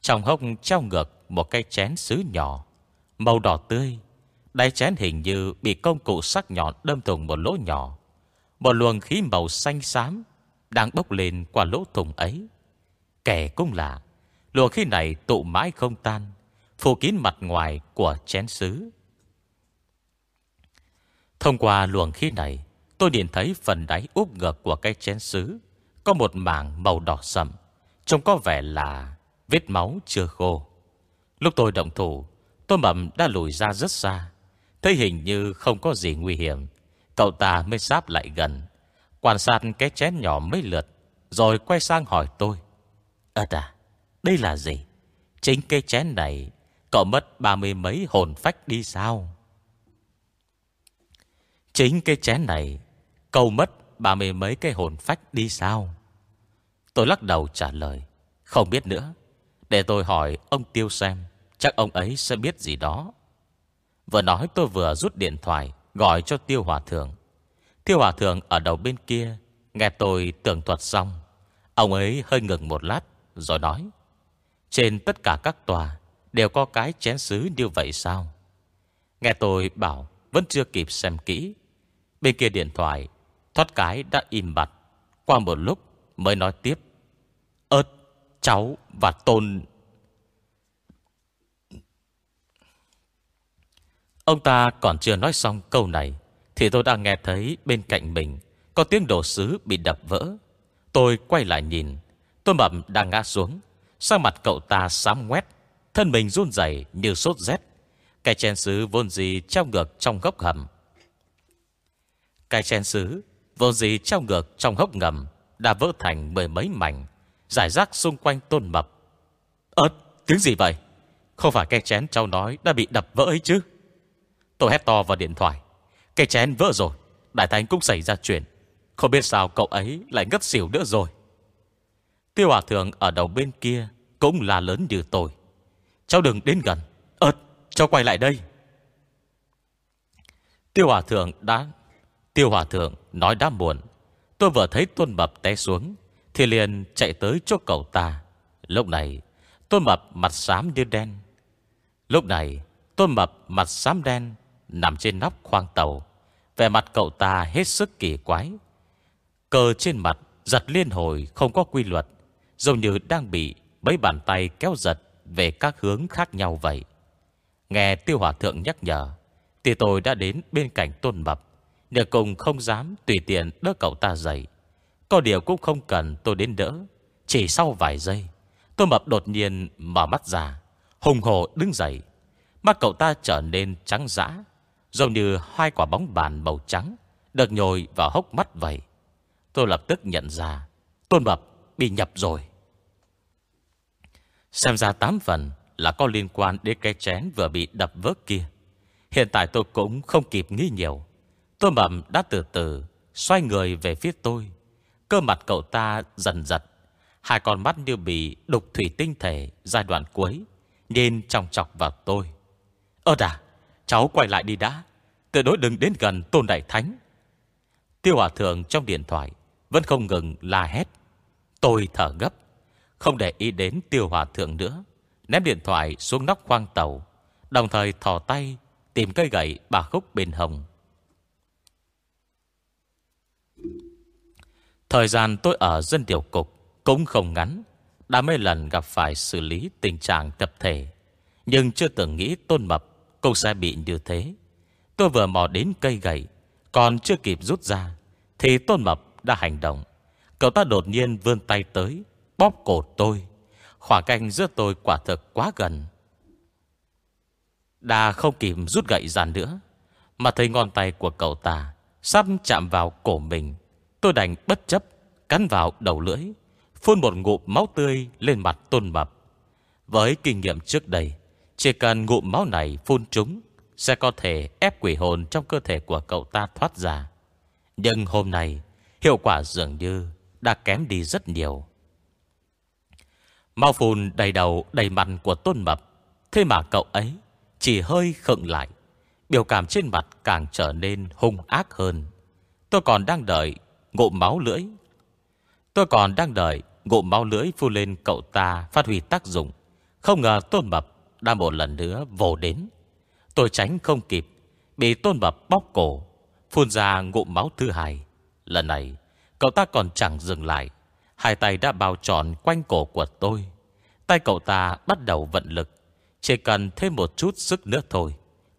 Trong hốc treo ngược Một cây chén sứ nhỏ, Màu đỏ tươi Đáy chén hình như bị công cụ sắc nhọn đâm thùng một lỗ nhỏ. Một luồng khí màu xanh xám đang bốc lên qua lỗ thùng ấy. Kẻ cũng lạ luồng khí này tụ mãi không tan, phủ kín mặt ngoài của chén sứ. Thông qua luồng khí này, tôi nhìn thấy phần đáy úp ngược của cái chén sứ có một mảng màu đỏ sậm, trông có vẻ là vết máu chưa khô. Lúc tôi động thủ, tôi mầm đã lùi ra rất xa, Thấy hình như không có gì nguy hiểm Cậu ta mới sáp lại gần Quan sát cái chén nhỏ mấy lượt Rồi quay sang hỏi tôi Ơt à đây là gì? Chính cái chén này, Cậu mất ba mươi mấy hồn phách đi sao? Chính cái chén này, Cậu mất ba mươi mấy cái hồn phách đi sao? Tôi lắc đầu trả lời, Không biết nữa. Để tôi hỏi ông Tiêu xem, Chắc ông ấy sẽ biết gì đó. Vừa nói tôi vừa rút điện thoại, Gọi cho Tiêu Hòa Thượng. Tiêu Hòa Thượng ở đầu bên kia, Nghe tôi tường thuật xong, Ông ấy hơi ngừng một lát, Rồi nói trên tất cả các tòa Đều có cái chén sứ như vậy sao? Nghe tôi bảo Vẫn chưa kịp xem kỹ. Bên kia điện thoại Thoát cái đã im bặt. Qua một lúc mới nói tiếp. Ơt, cháu và Tôn. Ông ta còn chưa nói xong câu này Thì tôi đã nghe thấy bên cạnh mình Có tiếng đồ sứ bị đập vỡ. Tôi quay lại nhìn Tôi mập đang ngã xuống. Sang mặt cậu ta xám ngoét Thân mình run rẩy như sốt rét. Cái chén sứ vốn gì treo ngược trong gốc hầm Cái chén sứ vốn gì treo ngược trong hốc ngầm Đã vỡ thành mười mấy mảnh Giải rác xung quanh tôn mập. Ơt, tiếng gì vậy? Không phải cái chén cháu nói đã bị đập vỡ ấy chứ? Tôi hét to vào điện thoại. Cái chén vỡ rồi Đại Thánh cũng xảy ra chuyện. Không biết sao cậu ấy lại ngất xỉu nữa rồi. Tiêu Hòa Thượng ở đầu bên kia Cũng là lớn như tôi. Cháu đừng đến gần. Ơt, cháu quay lại đây. Tiêu Hòa Thượng đã Tiêu Hòa Thượng nói đã muộn. Tôi vừa thấy Tôn Mập té xuống Thì liền chạy tới chỗ cậu ta. Lúc này Tôn Mập mặt xám như đen. Lúc này Tôn Mập mặt xám đen Nằm trên nóc khoang tàu. Vẻ mặt cậu ta hết sức kỳ quái. Cờ trên mặt Giật liên hồi không có quy luật. Giống như đang bị mấy bàn tay kéo giật Về các hướng khác nhau vậy. Nghe tiêu hỏa thượng nhắc nhở, Thì tôi đã đến bên cạnh tôn mập, Nhờ cùng không dám tùy tiện đỡ cậu ta dậy. Có điều cũng không cần tôi đến đỡ. Chỉ sau vài giây, Tôn mập đột nhiên mở mắt ra, Hùng hồ đứng dậy. Mắt cậu ta trở nên trắng dã, Giống như hai quả bóng bàn màu trắng Được nhồi vào hốc mắt vậy. Tôi lập tức nhận ra, Tôn Mập bị nhập rồi. Xem ra tám phần Là có liên quan đến cái chén Vừa bị đập vỡ kia. Hiện tại tôi cũng không kịp nghĩ nhiều. Tôi mầm đã từ từ Xoay người về phía tôi. Cơ mặt cậu ta dần giật. Hai con mắt như bị đục thủy tinh thể Giai đoạn cuối, Nhìn trong chọc vào tôi. Ơ đà, Cháu quay lại đi đã. Tuyệt đối đừng đến gần tôn đại thánh. Tiêu hòa thượng trong điện thoại Vẫn không ngừng la hét. Tôi thở gấp. Không để ý đến tiêu hòa thượng nữa. Ném điện thoại xuống nóc khoang tàu. Đồng thời thò tay Tìm cây gậy bà khúc bên hồng. Thời gian tôi ở dân điều cục Cũng không ngắn. Đã mấy lần gặp phải xử lý tình trạng tập thể. Nhưng chưa từng nghĩ Tôn Mập Cũng sẽ bị như thế. Tôi vừa mò đến cây gậy, Còn chưa kịp rút ra, Thì Tôn Mập đã hành động. Cậu ta đột nhiên vươn tay tới, Bóp cổ tôi. Khoảng cách giữa tôi quả thực quá gần. Đã không kịp rút gậy ra nữa, Mà thấy ngón tay của cậu ta Sắp chạm vào cổ mình. Tôi đành bất chấp, Cắn vào đầu lưỡi, Phun một ngụm máu tươi lên mặt tôn mập. Với kinh nghiệm trước đây, Chỉ cần ngụm máu này phun trúng, Sẽ có thể ép quỷ hồn Trong cơ thể của cậu ta thoát ra. Nhưng hôm nay, Hiệu quả dường như đã kém đi rất nhiều. Mau phun đầy đầu, đầy mặt của tôn mập. Thế mà cậu ấy Chỉ hơi khựng lại. Biểu cảm trên mặt càng trở nên hung ác hơn. Tôi còn đang đợi Ngụm máu lưỡi. Tôi còn đang đợi Ngụm máu lưỡi phu lên cậu ta phát huy tác dụng. Không ngờ tôn mập Đã một lần nữa vồ đến. Tôi tránh không kịp, Bị tôn mập bóp cổ, Phun ra ngụm máu thứ hai. Lần này cậu ta còn chẳng dừng lại. Hai tay đã bao tròn quanh cổ của tôi. Tay cậu ta bắt đầu vận lực. Chỉ cần thêm một chút sức nữa thôi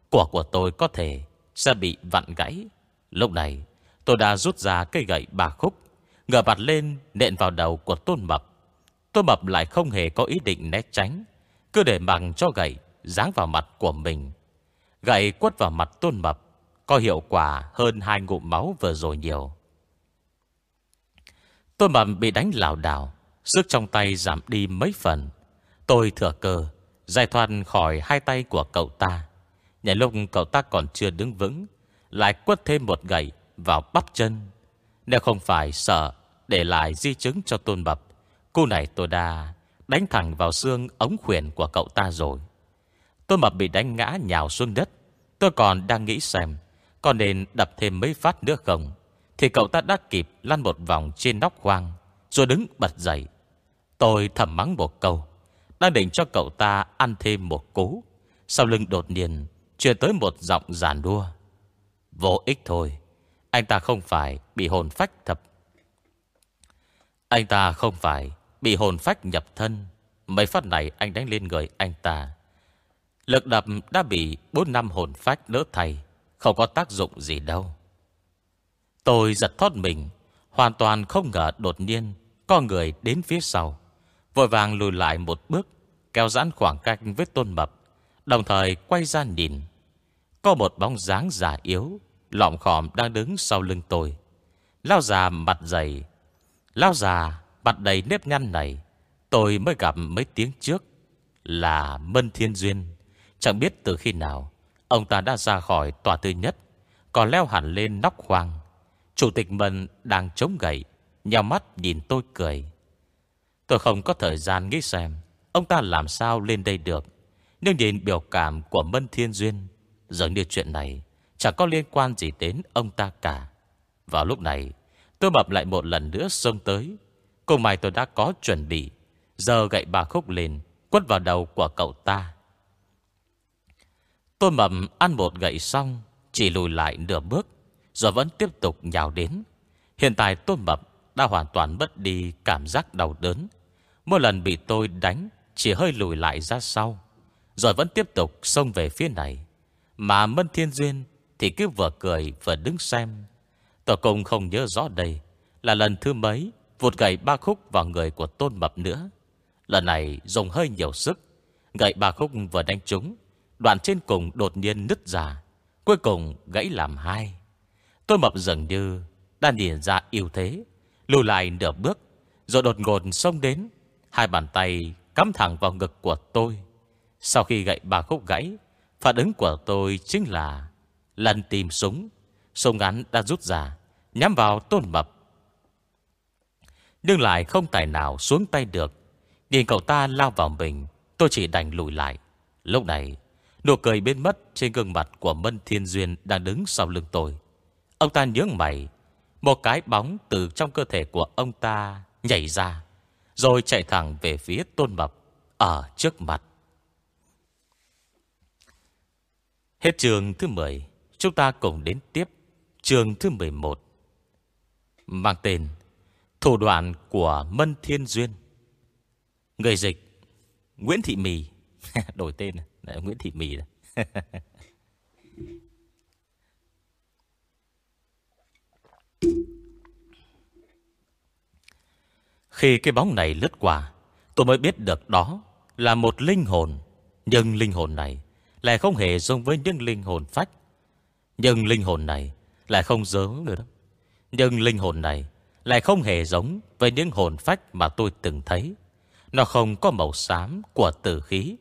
quả của tôi có thể Sẽ bị vặn gãy. Lúc này, tôi đã rút ra cây gậy bà khúc Ngờ mặt lên, nện vào đầu của Tôn Mập. Tôn Mập lại không hề có ý định né tránh, Cứ để bằng cho gậy Giáng vào mặt của mình. Gậy quất vào mặt Tôn Mập, Có hiệu quả hơn hai ngụm máu vừa rồi nhiều. Tôi mầm bị đánh lào đảo, Sức trong tay giảm đi mấy phần. Tôi thừa cơ, Giải thoát khỏi hai tay của cậu ta. Nhảy lúc cậu ta còn chưa đứng vững, Lại quất thêm một gậy Vào bắp chân. Nếu không phải sợ Để lại di chứng cho tôn bập, Cô này tôi đã đánh thẳng vào xương ống khuyển của cậu ta rồi. Tôn mập bị đánh ngã nhào xuống đất. Tôi còn đang nghĩ xem Có nên đập thêm mấy phát nữa không. Thì cậu ta đã kịp lăn một vòng trên nóc khoang Rồi đứng bật dậy. Tôi thầm mắng một câu, đang định cho cậu ta ăn thêm một cú. Sau lưng đột nhiên Chuyển tới một giọng giàn đua Vô ích thôi, Anh ta không phải bị hồn phách thập. Anh ta không phải Bị hồn phách nhập thân. Mấy phát này anh đánh lên người anh ta. Lực đập đã bị 4 năm hồn phách đỡ thầy Không có tác dụng gì đâu. Tôi giật thoát mình, Hoàn toàn không ngờ đột nhiên Có người đến phía sau. Vội vàng lùi lại một bước, Kéo giãn khoảng cách với tôn mập, Đồng thời quay ra nhìn. Có một bóng dáng già yếu, Lọm khòm đang đứng sau lưng tôi. Lao già mặt dày Lao già mặt đầy nếp nhăn này, Tôi mới gặp mấy tiếng trước, Là Mân Thiên Duyên. Chẳng biết từ khi nào, Ông ta đã ra khỏi tòa tư nhất, Còn leo hẳn lên nóc khoang Chủ tịch Mân đang chống gậy Nhào mắt nhìn tôi cười. Tôi không có thời gian nghĩ xem Ông ta làm sao lên đây được. Nhưng nhìn biểu cảm của Mân Thiên Duyên, Dường như chuyện này Chẳng có liên quan gì đến ông ta cả. Vào lúc này, Tôi mập lại một lần nữa xông tới. Cùng mày tôi đã có chuẩn bị, Giờ gậy bà khúc lên, Quất vào đầu của cậu ta. Tôi mầm ăn một gậy xong, Chỉ lùi lại nửa bước. Rồi vẫn tiếp tục nhào đến. Hiện tại tôi mập đã hoàn toàn mất đi cảm giác đau đớn. Mỗi lần bị tôi đánh, Chỉ hơi lùi lại ra sau. Rồi vẫn tiếp tục xông về phía này. Mà Mân Thiên Duyên Thì cứ vừa cười vừa đứng xem. Tôi cũng không nhớ rõ đây Là lần thứ mấy Vụt gậy ba khúc vào người của Tôn Mập nữa. Lần này dùng hơi nhiều sức, Gậy ba khúc vừa đánh trúng, Đoạn trên cùng đột nhiên nứt ra, Cuối cùng gãy làm hai tôi Mập dường như Đan điền ra yêu thế. Lùi lại nửa bước, Rồi đột ngột xông đến. Hai bàn tay cắm thẳng vào ngực của tôi. Sau khi gậy ba khúc gãy, Phản ứng của tôi chính là Lần tìm súng. Súng ngắn đã rút ra, Nhắm vào tôn mập. Nhưng lại không tài nào xuống tay được. Nhìn cậu ta lao vào mình, Tôi chỉ đành lùi lại. Lúc này, Nụ cười biến mất trên gương mặt của Mân Thiên Duyên Đang đứng sau lưng tôi. Ông ta nhướng mày. Một cái bóng từ trong cơ thể của ông ta Nhảy ra rồi chạy thẳng về phía tôn mập Ở trước mặt. Hết trường thứ 10 Chúng ta cùng đến tiếp Trường thứ 11 Mang tên Thủ đoạn của Mân Thiên Duyên. Người dịch Nguyễn Thị Mì. Đổi tên. Đấy, Nguyễn Thị Mì. Khi cái bóng này lướt qua, Tôi mới biết được đó Là một linh hồn. Nhưng linh hồn này Lại không hề giống với những linh hồn phách. Nhưng linh hồn này Lại không giống nữa đâu Nhưng linh hồn này Lại không hề giống với những hồn phách mà tôi từng thấy. Nó không có màu xám của tử khí.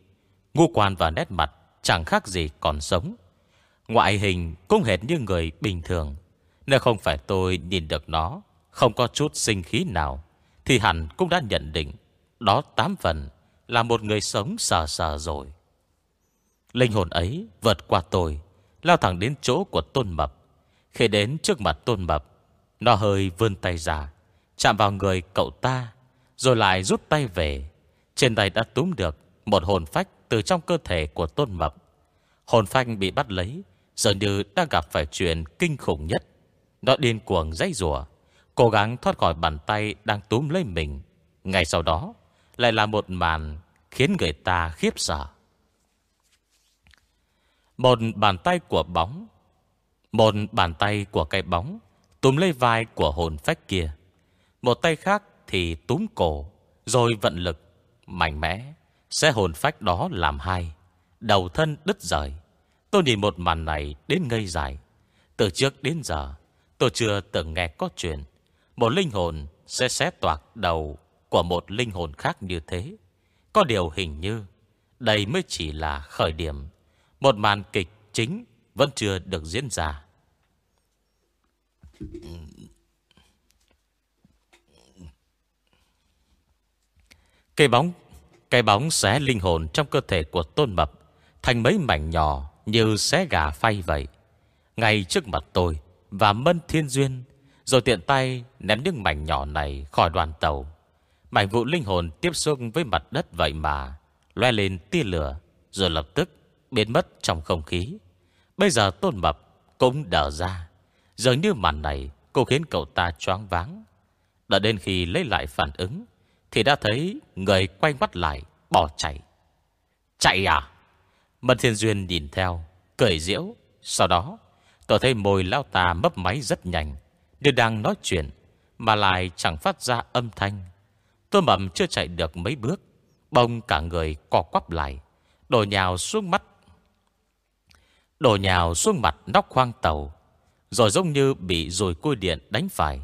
Ngu quan và nét mặt Chẳng khác gì còn sống. Ngoại hình cũng hệt như người bình thường Nếu không phải tôi nhìn được nó, Không có chút sinh khí nào. Thì hẳn cũng đã nhận định Đó tám phần là một người sống sờ sờ rồi. Linh hồn ấy vượt qua tôi, Lao thẳng đến chỗ của Tôn Mập. Khi đến trước mặt Tôn Mập, Nó hơi vươn tay ra, Chạm vào người cậu ta, Rồi lại rút tay về. Trên tay đã túm được Một hồn phách từ trong cơ thể của Tôn Mập. Hồn phách bị bắt lấy, Dường như đang gặp phải chuyện kinh khủng nhất. Nó điên cuồng dãy rùa Cố gắng thoát khỏi bàn tay Đang túm lấy mình. Ngay sau đó, Lại là một màn Khiến người ta khiếp sợ. Một bàn tay của bóng, Một bàn tay của cái bóng Túm lấy vai của hồn phách kia. Một tay khác thì túm cổ, Rồi vận lực Mạnh mẽ Sẽ hồn phách đó làm hai. Đầu thân đứt rời. Tôi nhìn một màn này đến ngây dài Từ trước đến giờ, Tôi chưa từng nghe có chuyện một linh hồn sẽ xé toạc đầu Của một linh hồn khác như thế. Có điều hình như Đây mới chỉ là khởi điểm. Một màn kịch chính Vẫn chưa được diễn ra. Cây bóng Cây bóng xé linh hồn trong cơ thể của tôn mập Thành mấy mảnh nhỏ Như xé gà phay vậy. Ngay trước mặt tôi Và Mân Thiên Duyên rồi tiện tay ném những mảnh nhỏ này khỏi đoàn tàu. Mảnh vụ linh hồn tiếp xúc với mặt đất vậy mà, Loe lên tia lửa, Rồi lập tức biến mất trong không khí. Bây giờ tôn mập cũng đỡ ra, Dường như màn này Cô khiến cậu ta choáng váng. Đợi đến khi lấy lại phản ứng, Thì đã thấy người quay mắt lại, Bỏ chạy. Chạy à? Mân Thiên Duyên nhìn theo, Cười diễu Sau đó, tôi thấy môi lao ta mấp máy rất nhanh. Như đang nói chuyện, Mà lại chẳng phát ra âm thanh. Tôi mầm chưa chạy được mấy bước, Bông cả người co quắp lại, Đổ nhào xuống mắt Đổ nhào xuống mặt nóc khoang tàu, Rồi giống như bị rồi côi điện đánh phải.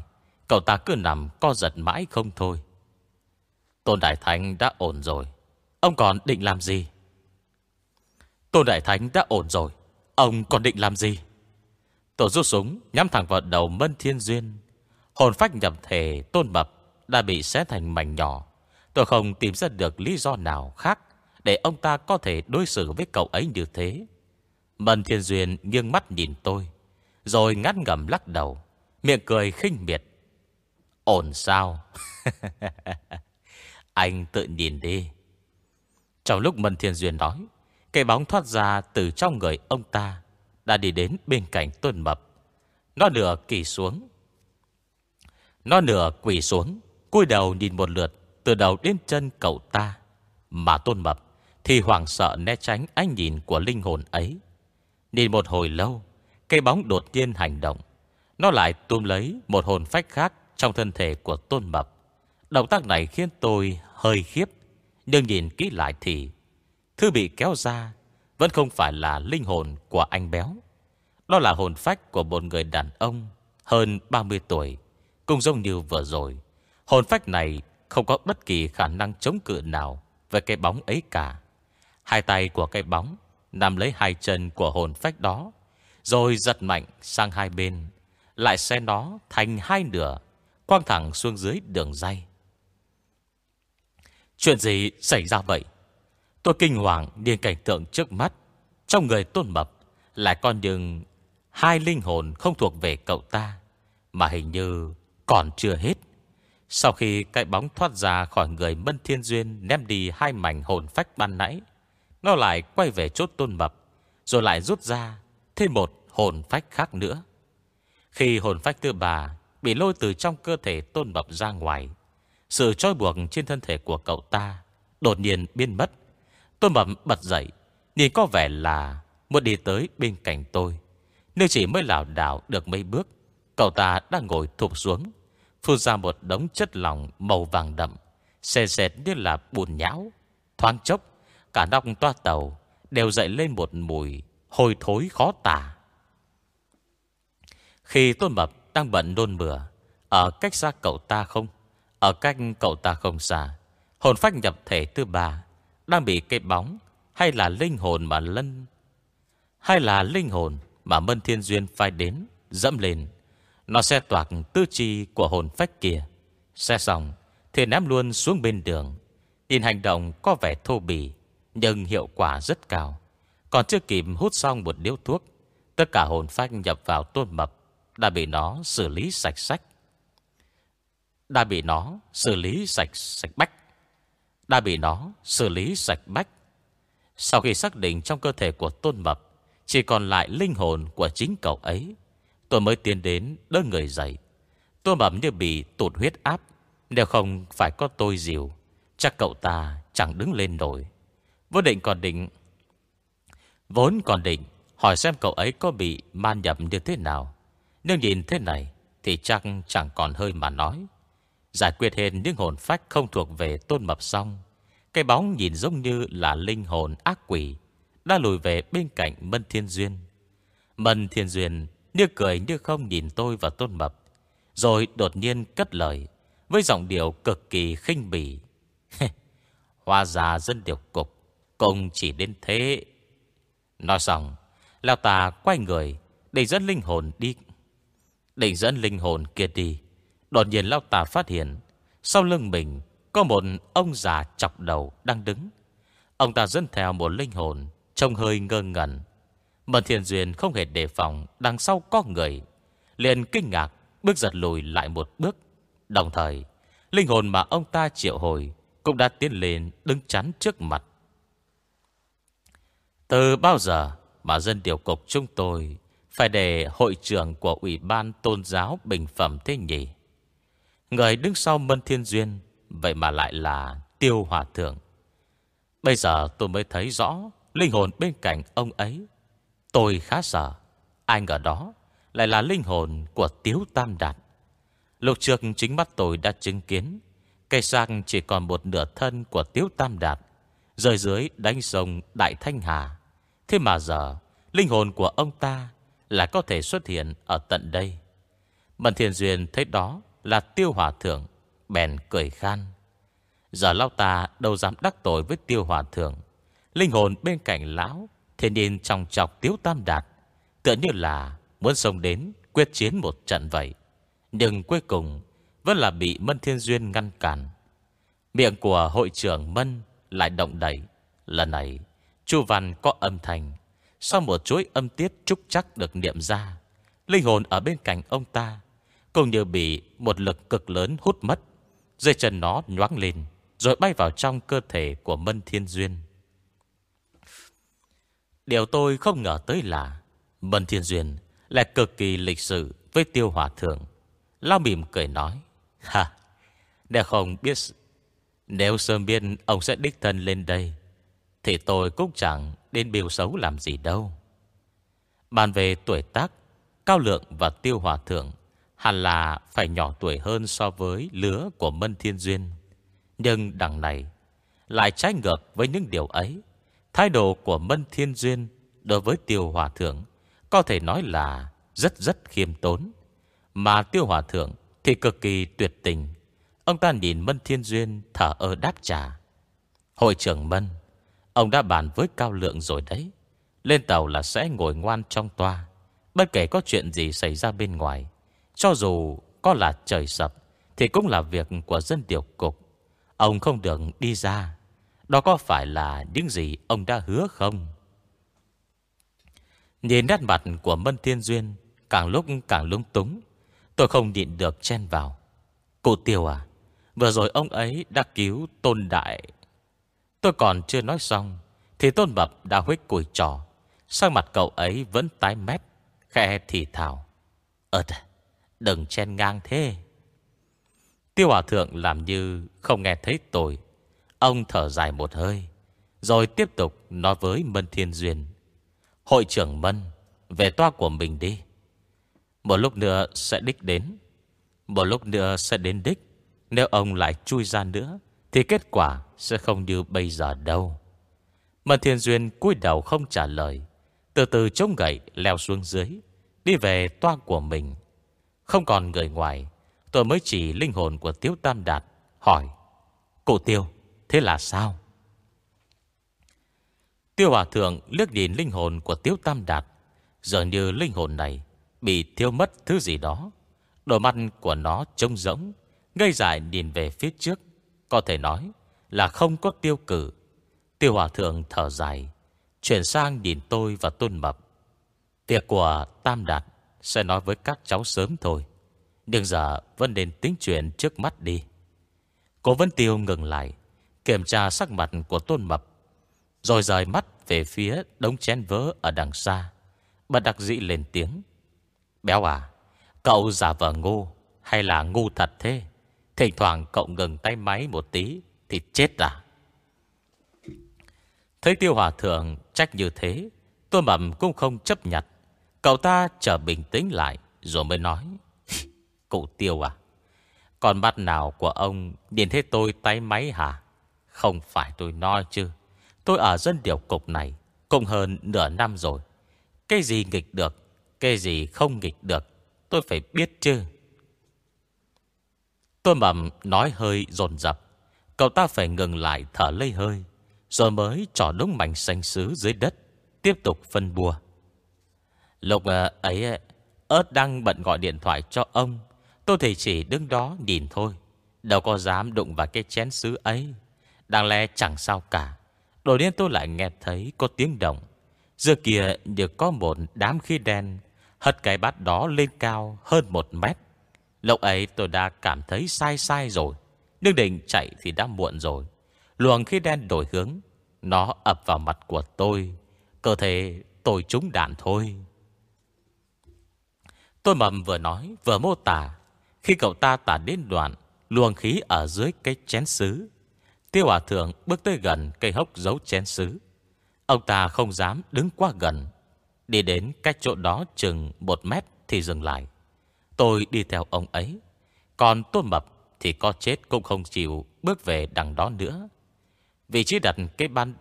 Cậu ta cứ nằm co giật mãi không thôi. Tôn Đại Thánh đã ổn rồi. Ông còn định làm gì? Tôn Đại Thánh đã ổn rồi. Ông còn định làm gì? Tổ rút súng nhắm thẳng vào đầu Mân Thiên Duyên, Hồn phách nhập thể Tôn Mập Đã bị xé thành mảnh nhỏ. Tôi không tìm ra được lý do nào khác Để ông ta có thể đối xử với cậu ấy như thế. Mân Thiên Duyên nghiêng mắt nhìn tôi, Rồi ngắt ngầm lắc đầu, Miệng cười khinh miệt. Ổn sao? Anh tự nhìn đi. Trong lúc Mân Thiên Duyên nói Cây bóng thoát ra từ trong người ông ta đã đi đến bên cạnh Tôn Mập. Nó nửa kỳ xuống. Nó nửa quỳ xuống, cúi đầu nhìn một lượt Từ đầu đến chân cậu ta. Mà Tôn Mập Thì hoảng sợ né tránh ánh nhìn của linh hồn ấy. Nhìn một hồi lâu Cây bóng đột nhiên hành động. Nó lại tuôn lấy một hồn phách khác Trong thân thể của Tôn Mập. Động tác này khiến tôi hơi khiếp, Nhưng nhìn kỹ lại thì Thứ bị kéo ra vẫn không phải là linh hồn của anh béo. Đó là hồn phách của một người đàn ông Hơn 30 tuổi, Cũng giống như vừa rồi. Hồn phách này không có bất kỳ khả năng chống cự nào với cái bóng ấy cả. Hai tay của cái bóng Nằm lấy hai chân của hồn phách đó, Rồi giật mạnh sang hai bên, Lại xe nó thành hai nửa Quang thẳng xuống dưới đường dây. Chuyện gì xảy ra vậy? Tôi kinh hoàng nhìn cảnh tượng trước mắt. Trong người tôn mập, Lại còn đường Hai linh hồn không thuộc về cậu ta, Mà hình như còn chưa hết. Sau khi cái bóng thoát ra khỏi người Mân Thiên Duyên Ném đi hai mảnh hồn phách ban nãy, Nó lại quay về chốt tôn mập, Rồi lại rút ra Thêm một hồn phách khác nữa. Khi hồn phách tư bà Bị lôi từ trong cơ thể tôn mập ra ngoài, Sự trói buộc trên thân thể của cậu ta Đột nhiên biến mất. Tôn Mập bật dậy, Nhìn có vẻ là muốn đi tới bên cạnh tôi. Nếu chỉ mới lảo đảo được mấy bước, Cậu ta đang ngồi thụp xuống, Phun ra một đống chất lỏng màu vàng đậm Xê xẹt như là bùn nhão. Thoáng chốc, Cả nóc toa tàu Đều dậy lên một mùi hôi thối khó tả. Khi Tôn Mập đang bận nôn mửa, Ở cách xa cậu ta không? Ở cách cậu ta không xa, Hồn phách nhập thể thứ ba đang bị cây bóng, Hay là linh hồn mà lân, Hay là linh hồn Mà Mân Thiên Duyên phai đến, Dẫm lên. Nó sẽ toạc tư chi của hồn phách kia. Xe xong, Thì ném luôn xuống bên đường. Nhìn hành động có vẻ thô bỉ, Nhưng hiệu quả rất cao. Còn chưa kịp hút xong một điếu thuốc, Tất cả hồn phách nhập vào tôn mập Đã bị nó xử lý sạch sách. Đã bị nó xử lý sạch sạch bách. Đã bị nó xử lý sạch bách. Sau khi xác định trong cơ thể của tôn mập, Chỉ còn lại linh hồn của chính cậu ấy, Tôi mới tiến đến đỡ người dậy. Tôn mập như bị tụt huyết áp, Nếu không phải có tôi dìu, Chắc cậu ta chẳng đứng lên nổi. Vốn định còn định, Vốn còn định Hỏi xem cậu ấy có bị man nhập như thế nào. Nhưng nhìn thế này Thì chắc chẳng còn hơi mà nói. Giải quyết hết những hồn phách không thuộc về tôn mập xong, Cái bóng nhìn giống như là linh hồn ác quỷ, Đã lùi về bên cạnh Mân Thiên Duyên. Mân Thiên Duyên Như cười như không nhìn tôi và tôn mập, Rồi đột nhiên cất lời Với giọng điệu cực kỳ khinh bỉ. Hoa già dân điều cục Cùng chỉ đến thế. Nói xong, Lão ta quay người Để dẫn linh hồn đi. Định dẫn linh hồn kia đi. Đột nhiên Lão tà phát hiện, Sau lưng mình Có một ông già chọc đầu đang đứng. Ông ta dẫn theo một linh hồn, Trông hơi ngơ ngẩn. Mận thiền duyên không hề đề phòng, Đằng sau có người, liền kinh ngạc, Bước giật lùi lại một bước. Đồng thời, Linh hồn mà ông ta triệu hồi Cũng đã tiến lên đứng chắn trước mặt. Từ bao giờ Mà dân điều cục chúng tôi Phải để hội trưởng của Ủy ban Tôn giáo Bình phẩm thế nhỉ? Người đứng sau Mân Thiên Duyên, Vậy mà lại là Tiêu Hòa Thượng. Bây giờ tôi mới thấy rõ Linh hồn bên cạnh ông ấy. Tôi khá sợ, Ai ngờ đó Lại là linh hồn của Tiếu Tam Đạt. Lục trước chính mắt tôi đã chứng kiến, Cây sang chỉ còn một nửa thân của Tiếu Tam Đạt, Rơi dưới đánh sông Đại Thanh Hà. Thế mà giờ, Linh hồn của ông ta Là có thể xuất hiện ở tận đây. Mần Thiền Duyên thấy đó là Tiêu Hòa Thượng, Bèn cười khan. Giờ lão ta đâu dám đắc tội với Tiêu Hòa Thượng. Linh hồn bên cạnh lão Thế nên trong chọc Tiếu Tam Đạt Tựa như là muốn xông đến Quyết chiến một trận vậy. Nhưng cuối cùng, Vẫn là bị Mân Thiên Duyên ngăn cản. Miệng của hội trưởng Mân Lại động đẩy Lần này, Chu Văn có âm thanh. Sau một chuỗi âm tiết trúc chắc được niệm ra, Linh hồn ở bên cạnh ông ta cũng như bị một lực cực lớn hút mất Dây chân nó nhoáng lên Rồi bay vào trong cơ thể của Mân Thiên Duyên Điều tôi không ngờ tới là Mân Thiên Duyên là cực kỳ lịch sự với tiêu hòa thượng. Lao mỉm cười nói. Ha, nếu không biết... Nếu sớm biết ông sẽ đích thân lên đây Thì tôi cũng chẳng đến biểu xấu làm gì đâu Bàn về tuổi tác Cao Lượng và Tiêu Hòa Thượng Hẳn là phải nhỏ tuổi hơn so với lứa của Mân Thiên Duyên. Nhưng đằng này Lại trái ngược với những điều ấy. Thái độ của Mân Thiên Duyên Đối với Tiêu Hòa Thượng Có thể nói là rất rất khiêm tốn. Mà Tiêu Hòa Thượng Thì cực kỳ tuyệt tình. Ông ta nhìn Mân Thiên Duyên thở ơ đáp trả. Hội trưởng Mân, Ông đã bàn với Cao Lượng rồi đấy. Lên tàu là sẽ ngồi ngoan trong toa. Bất kể có chuyện gì xảy ra bên ngoài cho dù có là trời sập, Thì cũng là việc của dân điều cục. Ông không được đi ra. Đó có phải là những gì ông đã hứa không? Nhìn nét mặt của Mân Thiên Duyên, Càng lúc càng lung túng, Tôi không nhịn được chen vào. Cụ Tiêu à Vừa rồi ông ấy đã cứu Tôn Đại. Tôi còn chưa nói xong, Thì Tôn Bập đã huyết cùi trò. Sang mặt cậu ấy vẫn tái mét Khẽ thì thảo Ơt ờ đừng chen ngang thế. Tiêu Hòa Thượng làm như không nghe thấy tôi. Ông thở dài một hơi, Rồi tiếp tục nói với Mân Thiên Duyên. Hội trưởng Mân, Về toa của mình đi. Một lúc nữa sẽ đích đến. Một lúc nữa sẽ đến đích. Nếu ông lại chui ra nữa, Thì kết quả sẽ không như bây giờ đâu. Mân Thiên Duyên cúi đầu không trả lời. Từ từ chống gậy leo xuống dưới, Đi về toa của mình. Không còn người ngoài, Tôi mới chỉ linh hồn của Tiếu Tam Đạt Hỏi Cụ Tiêu, Thế là sao? Tiêu Hòa Thượng liếc nhìn linh hồn của Tiếu Tam Đạt Giờ như linh hồn này Bị thiêu mất thứ gì đó. Đôi mắt của nó trông rỗng, Ngây dài nhìn về phía trước, Có thể nói là không có tiêu cử. Tiêu Hòa Thượng thở dài, Chuyển sang nhìn tôi và Tôn Mập. Việc của Tam Đạt sẽ nói với các cháu sớm thôi. Nhưng giờ vẫn nên tính chuyện trước mắt đi. Cố Vân Tiêu ngừng lại, Kiểm tra sắc mặt của Tôn Mập, Rồi rời mắt về phía đống chén vỡ ở đằng xa. Bật đặc dị lên tiếng, Béo à Cậu giả vờ ngu Hay là ngu thật thế? Thỉnh thoảng cậu ngừng tay máy một tí Thì chết à? Thấy tiêu hòa thượng trách như thế, Tôn Mập cũng không chấp nhận. Cậu ta trở bình tĩnh lại Rồi mới nói, Cụ tiêu à Còn mắt nào của ông Nhìn thấy tôi tay máy hả? Không phải tôi nói chứ. Tôi ở dân điều cục này Cũng hơn nửa năm rồi. Cái gì nghịch được, Cái gì không nghịch được, Tôi phải biết chứ. Tôi mầm nói hơi dồn dập. Cậu ta phải ngừng lại thở lấy hơi, Rồi mới trỏ đống mảnh xanh xứ dưới đất, Tiếp tục phân bùa Lúc ờ, ấy ờ, ớt đang bận gọi điện thoại cho ông, Tôi thì chỉ đứng đó nhìn thôi, Đâu có dám đụng vào cái chén sứ ấy. Đáng lẽ chẳng sao cả. Đột nhiên tôi lại nghe thấy có tiếng động. Giữa kia được có một đám khí đen, Hất cái bát đó lên cao hơn một mét. Lúc ấy tôi đã cảm thấy sai sai rồi, Nhưng định chạy thì đã muộn rồi. Luồng khí đen đổi hướng, Nó ập vào mặt của tôi, Cơ thể tôi trúng đạn thôi. Tôi mầm vừa nói, vừa mô tả. Khi cậu ta tả đến đoạn Luồng khí ở dưới cái chén sứ Tiêu hòa thượng bước tới gần cây hốc giấu chén sứ Ông ta không dám đứng quá gần. Đi đến cách chỗ đó chừng một mét thì dừng lại. Tôi đi theo ông ấy. Còn tôn mập thì có chết cũng không chịu bước về đằng đó nữa. Vị trí đặt cái ban,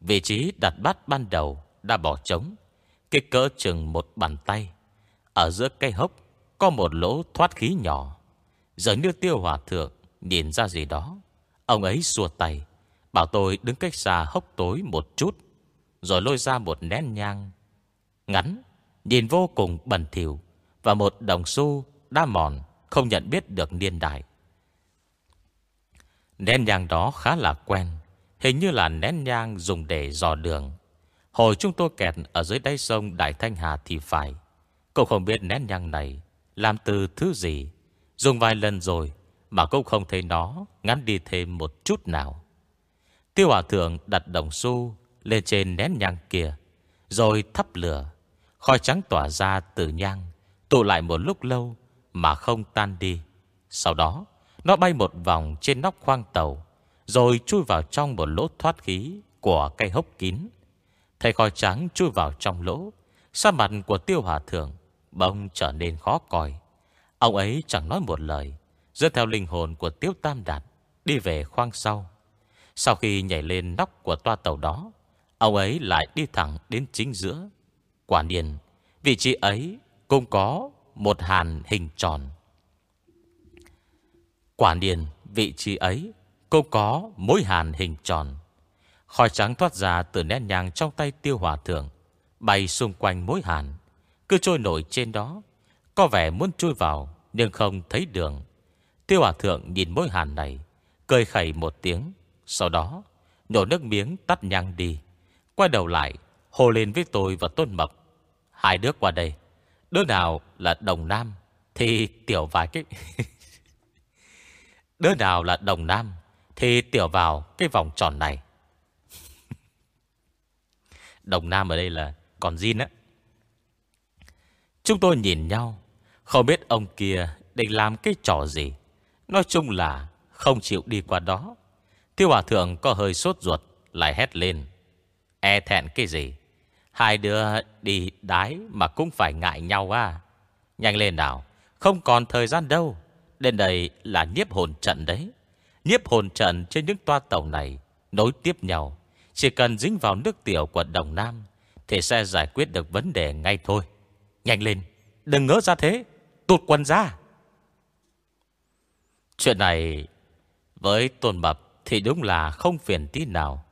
Vị trí đặt bát ban đầu đã bỏ trống. Kích cỡ chừng một bàn tay. Ở giữa cây hốc, Có một lỗ thoát khí nhỏ. Giờ như tiêu hòa thượng Nhìn ra gì đó. Ông ấy xua tay, Bảo tôi đứng cách xa hốc tối một chút, Rồi lôi ra một nén nhang Ngắn, Nhìn vô cùng bẩn thỉu Và một đồng xu đa mòn Không nhận biết được niên đại. Nén nhang đó khá là quen, Hình như là nén nhang dùng để dò đường. Hồi chúng tôi kẹt ở dưới đáy sông Đại Thanh Hà thì phải. Cậu không biết nén nhang này Làm từ thứ gì. Dùng vài lần rồi Mà cũng không thấy nó ngắn đi thêm một chút nào. Tiêu hòa thượng đặt đồng xu Lên trên nén nhang kia, Rồi thắp lửa. Khói trắng tỏa ra từ nhang, Tụ lại một lúc lâu Mà không tan đi. Sau đó, Nó bay một vòng trên nóc khoang tàu, Rồi chui vào trong một lỗ thoát khí Của cây hốc kín. Thấy khói trắng chui vào trong lỗ Sa mặt của tiêu hòa thượng Bông trở nên khó coi. Ông ấy chẳng nói một lời Dẫn theo linh hồn của Tiếu Tam Đạt, Đi về khoang sau. Sau khi nhảy lên nóc của toa tàu đó, Ông ấy lại đi thẳng đến chính giữa. Quả nhiên, Vị trí ấy cũng có Một hàn hình tròn. Quả nhiên, Vị trí ấy cũng có mối hàn hình tròn. Khói trắng thoát ra từ nét nhang trong tay tiêu hòa thượng, Bay xung quanh mối hàn. Cứ trôi nổi trên đó. Có vẻ muốn chui vào, Nhưng không thấy đường. Tiêu hòa thượng nhìn mối hàn này, Cười khẩy một tiếng. Sau đó nhổ nước miếng tắt nhang đi. Quay đầu lại Hồ lên với tôi và Tôn Mập Hai đứa qua đây. Đứa nào là đồng nam Thì tiểu vài cái. Đứa nào là đồng nam Thì tiểu vào cái vòng tròn này. Đồng nam ở đây là còn Jin á. Chúng tôi nhìn nhau. Không biết ông kia định làm cái trò gì. Nói chung là không chịu đi qua đó. Tiêu hòa thượng có hơi sốt ruột, Lại hét lên. E thẹn cái gì? Hai đứa đi đái mà cũng phải ngại nhau à? Nhanh lên nào, Không còn thời gian đâu. Đến đây là nhiếp hồn trận đấy. Nhiếp hồn trận trên những toa tàu này Nối tiếp nhau. Chỉ cần dính vào nước tiểu của Đồng Nam Thì sẽ giải quyết được vấn đề ngay thôi. Nhanh lên, Đừng ngỡ ra thế Tụt quần ra. Chuyện này Với Tôn Mập Thì đúng là không phiền tí nào.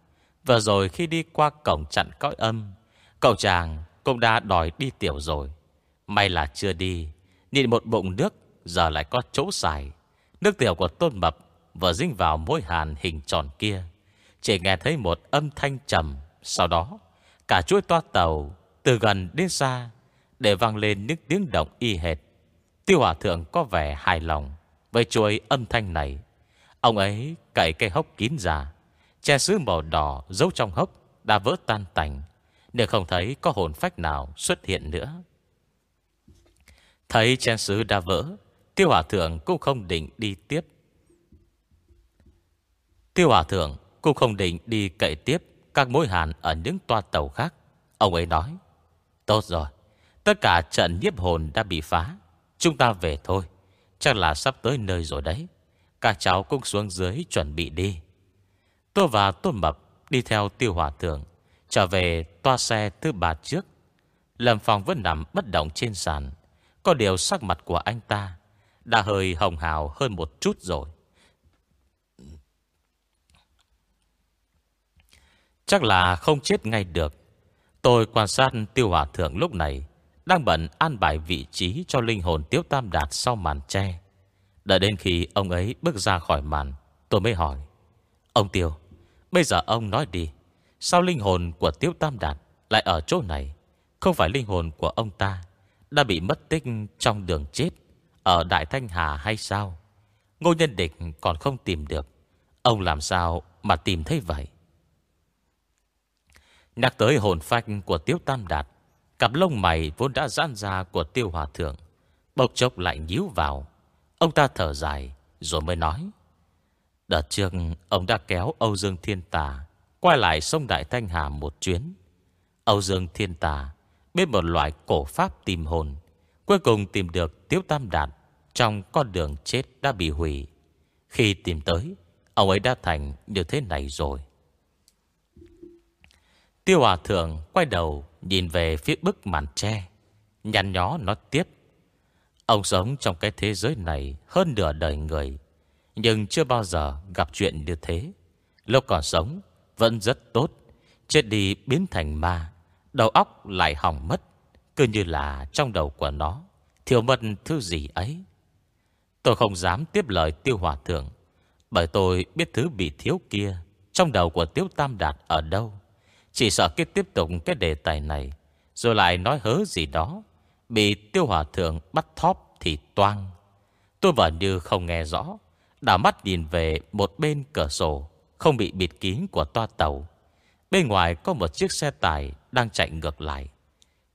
Và rồi khi đi qua cổng chặn cõi âm, Cậu chàng cũng đã đòi đi tiểu rồi. May là chưa đi Nhìn một bụng nước, Giờ lại có chỗ xài. Nước tiểu của Tôn Mập Vừa dính vào môi hàn hình tròn kia. Chỉ nghe thấy một âm thanh trầm, Sau đó Cả chuỗi toa tàu Từ gần đến xa để vang lên những tiếng động y hệt. Tiêu Hòa Thượng có vẻ hài lòng Với chuỗi âm thanh này. Ông ấy cậy cây hốc kín ra, Che sứ màu đỏ giấu trong hốc Đã vỡ tan tành Nếu không thấy có hồn phách nào xuất hiện nữa. Thấy chen sứ đã vỡ, Tiêu Hòa Thượng cũng không định đi tiếp. Tiêu Hòa Thượng cũng không định đi cậy tiếp Các mối hàn ở những toa tàu khác. Ông ấy nói, Tốt rồi Tất cả trận nhiếp hồn đã bị phá. Chúng ta về thôi. Chắc là sắp tới nơi rồi đấy. Các cháu cũng xuống dưới chuẩn bị đi. Tôi và Tôn Mập Đi theo tiêu hòa thượng, Trở về toa xe thứ ba trước. Lâm Phong vẫn nằm bất động trên sàn. Có điều sắc mặt của anh ta Đã hơi hồng hào hơn một chút rồi. Chắc là không chết ngay được. Tôi quan sát tiêu hòa thượng lúc này đang bận an bài vị trí cho linh hồn Tiếu Tam Đạt sau màn tre. Đợi đến khi ông ấy bước ra khỏi màn, Tôi mới hỏi, Ông Tiêu, Bây giờ ông nói đi, Sao linh hồn của Tiếu Tam Đạt Lại ở chỗ này? Không phải linh hồn của ông ta Đã bị mất tích trong đường chết Ở Đại Thanh Hà hay sao? Ngô nhân địch còn không tìm được, Ông làm sao mà tìm thấy vậy? Nhắc tới hồn phách của Tiếu Tam Đạt Cặp lông mày vốn đã giãn ra của Tiêu Hòa Thượng. Bộc chốc lại nhíu vào. Ông ta thở dài, Rồi mới nói. Đợt trước, ông đã kéo Âu Dương Thiên Tà Quay lại sông Đại Thanh Hà một chuyến. Âu Dương Thiên Tà Biết một loại cổ pháp tìm hồn, Cuối cùng tìm được Tiếu Tam Đạt Trong con đường chết đã bị hủy. Khi tìm tới, Ông ấy đã thành như thế này rồi. Tiêu Hòa Thượng quay đầu Nhìn về phía bức màn tre. Nhăn nhó nói tiếp. Ông sống trong cái thế giới này Hơn nửa đời người, Nhưng chưa bao giờ gặp chuyện như thế. Lúc còn sống, Vẫn rất tốt, Chết đi biến thành ma, Đầu óc lại hỏng mất, Cứ như là trong đầu của nó, Thiếu mất thứ gì ấy. Tôi không dám tiếp lời tiêu hòa thượng, Bởi tôi biết thứ bị thiếu kia, Trong đầu của tiêu Tam Đạt ở đâu. Chỉ sợ cái tiếp tục cái đề tài này Rồi lại nói hớ gì đó. Bị tiêu hòa thượng bắt thóp thì toang. Tôi vẫn như không nghe rõ Đảo mắt nhìn về một bên cửa sổ Không bị bịt kín của toa tàu. Bên ngoài có một chiếc xe tải Đang chạy ngược lại.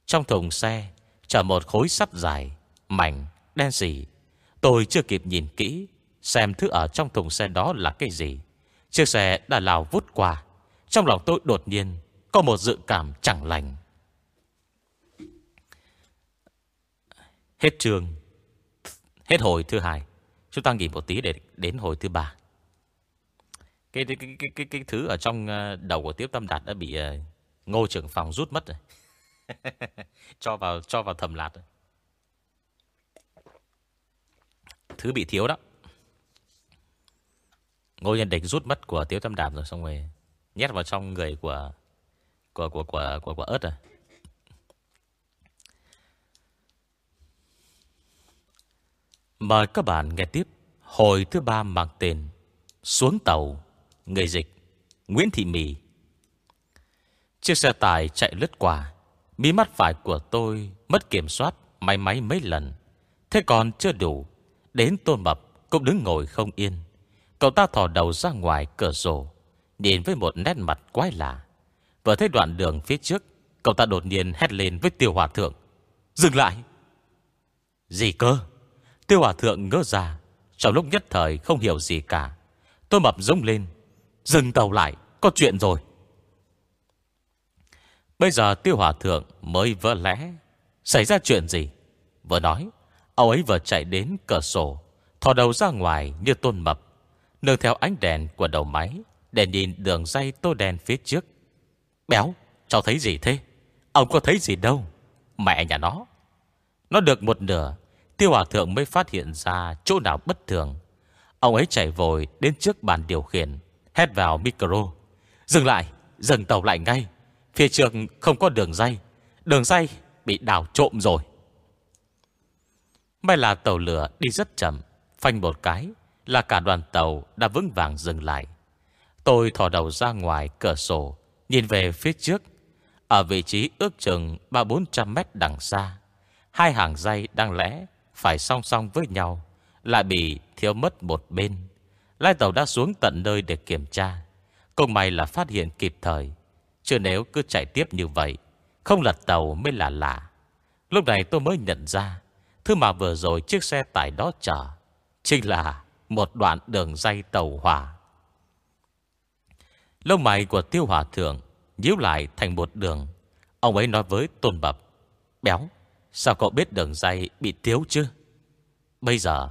Trong thùng xe Chở một khối sắt dài Mảnh, đen xỉ. Tôi chưa kịp nhìn kỹ Xem thứ ở trong thùng xe đó là cái gì. Chiếc xe đã lào vút qua. Trong lòng tôi đột nhiên có một dự cảm chẳng lành Hết trường Hết hồi thứ hai Chúng ta nghỉ một tí để đến hồi thứ ba cái, cái, cái, cái, cái thứ ở trong ờ, đầu của Tiếp Tâm Đạt đã bị ờ, ngô trưởng phòng rút mất rồi. cho vào cho vào thầm lạt rồi. Thứ bị thiếu đó. Ngô Nhân Địch rút mất của Tiếu Tâm Đạt rồi xong rồi nhét vào trong người của của của của của, quả ớt à Mời các bạn nghe tiếp hồi thứ ba mang tên Xuống tàu, người dịch, Nguyễn Thị Mì. Chiếc xe tải chạy lướt qua, mí mắt phải của tôi mất kiểm soát máy máy mấy lần. Thế còn chưa đủ, đến tôn mập cũng đứng ngồi không yên. Cậu ta thò đầu ra ngoài cửa sổ, nhìn với một nét mặt quái lạ. Vừa thấy đoạn đường phía trước, cậu ta đột nhiên hét lên với tiêu hòa thượng. Dừng lại! Gì cơ? Tiêu hòa thượng ngỡ ra Trong lúc nhất thời không hiểu gì cả Tôi mập rống lên Dừng tàu lại Có chuyện rồi Bây giờ tiêu hòa thượng mới vỡ lẽ Xảy ra chuyện gì Vừa nói Ông ấy vừa chạy đến cửa sổ Thò đầu ra ngoài như tôn mập Nương theo ánh đèn của đầu máy Để nhìn đường dây tô đèn phía trước Béo, Cháu thấy gì thế? Ông có thấy gì đâu? Mẹ nhà nó. Nó được một nửa, Tiêu hòa thượng mới phát hiện ra chỗ nào bất thường. Ông ấy chạy vội đến trước bàn điều khiển, Hét vào micro. Dừng lại, Dừng tàu lại ngay. Phía trước không có đường dây. Đường dây bị đào trộm rồi. May là tàu lửa đi rất chậm, Phanh một cái Là cả đoàn tàu đã vững vàng dừng lại. Tôi thò đầu ra ngoài cửa sổ Nhìn về phía trước, Ở vị trí ước chừng 3-400 mét đằng xa, Hai hàng dây đang lẽ Phải song song với nhau, Lại bị thiếu mất một bên. Lai tàu đã xuống tận nơi để kiểm tra. Công may là phát hiện kịp thời, Chứ nếu cứ chạy tiếp như vậy, Không lật tàu mới là lạ. Lúc này tôi mới nhận ra, Thứ mà vừa rồi chiếc xe tải đó chở, Chính là một đoạn đường dây tàu hỏa. Lông mày của tiêu hòa thượng Nhíu lại thành một đường. Ông ấy nói với tôn bập, Béo, Sao cậu biết đường dây bị thiếu chứ? Bây giờ,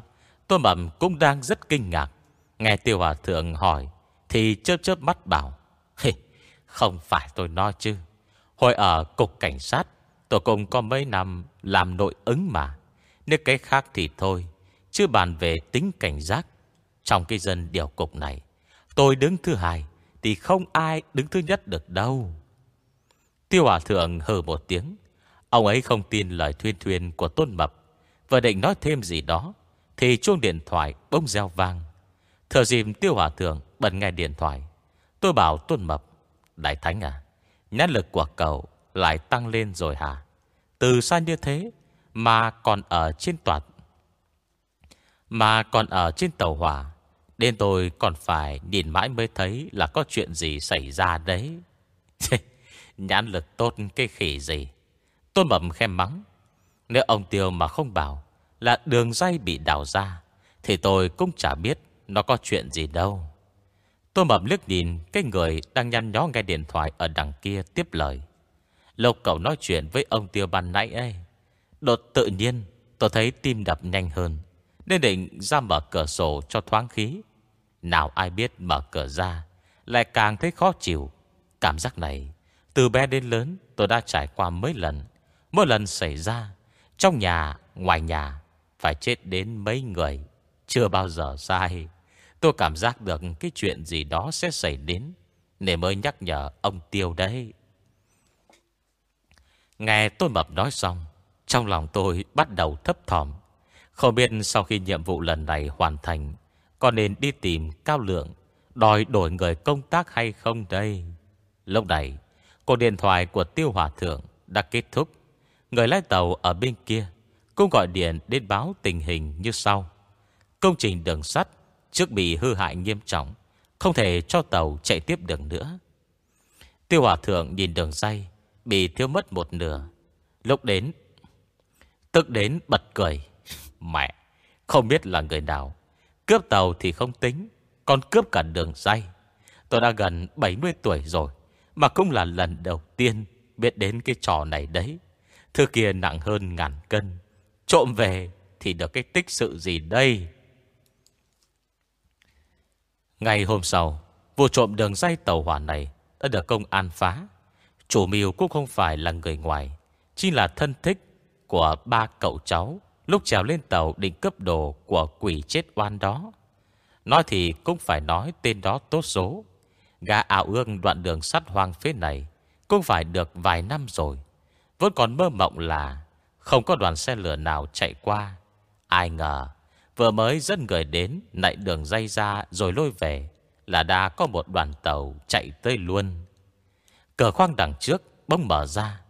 Tôn bập cũng đang rất kinh ngạc. Nghe tiêu hòa thượng hỏi, Thì chớp chớp mắt bảo Không phải tôi nói chứ. Hồi ở cục cảnh sát, Tôi cùng có mấy năm làm nội ứng mà. Nếu cái khác thì thôi, Chứ bàn về tính cảnh giác. Trong cái dân điều cục này, Tôi đứng thứ hai thì không ai đứng thứ nhất được đâu. Tiêu Hòa Thượng hờ một tiếng. Ông ấy không tin lời thuyên thuyên của Tôn Mập. Và định nói thêm gì đó, Thì chuông điện thoại bông reo vang. Thờ dìm Tiêu Hòa Thượng bật nghe điện thoại, Tôi bảo Tôn Mập, Đại Thánh à Nhãn lực của cậu lại tăng lên rồi hả? Từ xa như thế Mà còn ở trên toàn, Mà còn ở trên tàu hỏa Đến tôi còn phải nhìn mãi mới thấy Là có chuyện gì xảy ra đấy. Nhãn lực tốt cái khỉ gì? Tôn bẩm khem mắng. Nếu ông Tiêu mà không bảo Là đường dây bị đào ra, Thì tôi cũng chả biết Nó có chuyện gì đâu. Tôi bẩm liếc nhìn Cái người đang nhăn nhó nghe điện thoại Ở đằng kia tiếp lời. Lộc cậu nói chuyện với ông Tiêu ban nãy ấy. Đột tự nhiên, Tôi thấy tim đập nhanh hơn. Nên định ra mở cửa sổ cho thoáng khí. Nào ai biết mở cửa ra Lại càng thấy khó chịu. Cảm giác này Từ bé đến lớn tôi đã trải qua mấy lần. Mỗi lần xảy ra Trong nhà, ngoài nhà Phải chết đến mấy người. Chưa bao giờ sai. Tôi cảm giác được cái chuyện gì đó sẽ xảy đến. Nên mới nhắc nhở ông Tiêu đấy. Nghe tôi mập nói xong Trong lòng tôi bắt đầu thấp thỏm. Không biết sau khi nhiệm vụ lần này hoàn thành, Có nên đi tìm Cao Lượng Đòi đổi người công tác hay không đây? Lúc này, Cuộc điện thoại của Tiêu Hòa Thượng đã kết thúc. Người lái tàu ở bên kia Cũng gọi điện đến báo tình hình như sau. Công trình đường sắt Trước bị hư hại nghiêm trọng, Không thể cho tàu chạy tiếp được nữa. Tiêu Hòa Thượng nhìn đường dây, Bị thiếu mất một nửa. Lúc đến, Tức đến bật cười. Mẹ, Không biết là người nào. Cướp tàu thì không tính, Còn cướp cả đường dây. Tôi đã gần 70 tuổi rồi, Mà cũng là lần đầu tiên Biết đến cái trò này đấy. Thứ kia nặng hơn ngàn cân. Trộm về thì được cái tích sự gì đây? Ngày hôm sau, Vụ trộm đường dây tàu hỏa này Đã được công an phá. Chủ mưu cũng không phải là người ngoài, Chỉ là thân thích của ba cậu cháu. Lúc trèo lên tàu định cấp đồ Của quỷ chết oan đó. Nói thì cũng phải nói tên đó tốt số. Gà ảo ương đoạn đường sắt hoang phế này Cũng phải được vài năm rồi. Vẫn còn mơ mộng là Không có đoàn xe lửa nào chạy qua. Ai ngờ, Vừa mới dân người đến Nạy đường dây ra rồi lôi về Là đã có một đoàn tàu chạy tới luôn. Cờ khoang đằng trước bỗng mở ra.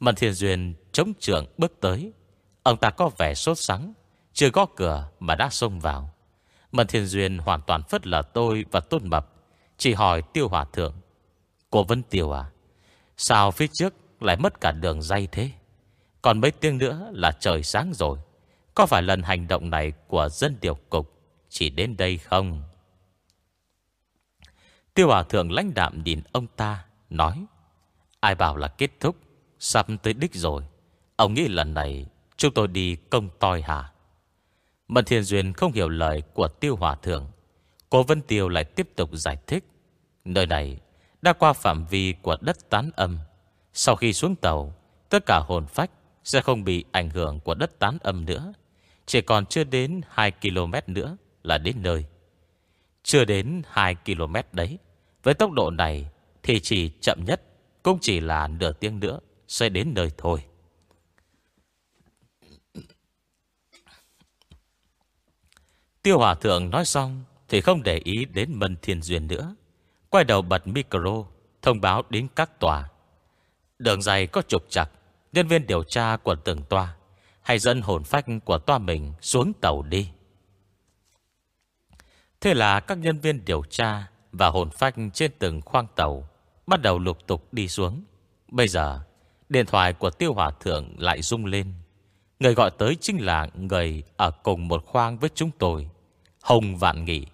Mần Thiên Duyên chống trưởng bước tới. Ông ta có vẻ sốt sắng, Chưa có cửa mà đã xông vào. Mần Thiên Duyên hoàn toàn phất lờ tôi và Tôn Mập, Chỉ hỏi Tiêu Hòa Thượng, Cô Vân Tiêu à Sao phía trước lại mất cả đường dây thế? Còn mấy tiếng nữa là trời sáng rồi, Có phải lần hành động này của dân điều cục Chỉ đến đây không? Tiêu Hòa Thượng lãnh đạm nhìn ông ta, Nói, Ai bảo là kết thúc, Sắp tới đích rồi. Ông nghĩ lần này chúng tôi đi công toi hả? Mận Thiên Duyên không hiểu lời của Tiêu Hòa Thượng. Cô Vân Tiêu lại tiếp tục giải thích. Nơi này đã qua phạm vi của đất tán âm. Sau khi xuống tàu, Tất cả hồn phách sẽ không bị ảnh hưởng của đất tán âm nữa. Chỉ còn chưa đến 2 km nữa là đến nơi. Chưa đến 2 km đấy, Với tốc độ này Thì chỉ chậm nhất Cũng chỉ là nửa tiếng nữa Sẽ đến nơi thôi. Tiêu Hòa Thượng nói xong Thì không để ý đến Mân Thiên Duyên nữa. Quay đầu bật micro, Thông báo đến các tòa. Đường dày có trục chặt Nhân viên điều tra của từng toa, Hay dẫn hồn phách của toa mình xuống tàu đi. Thế là các nhân viên điều tra Và hồn phách trên từng khoang tàu Bắt đầu lục tục đi xuống. Bây giờ, Điện thoại của tiêu hòa thượng lại rung lên. Người gọi tới chính là người Ở cùng một khoang với chúng tôi. Hồng Vạn Nghị.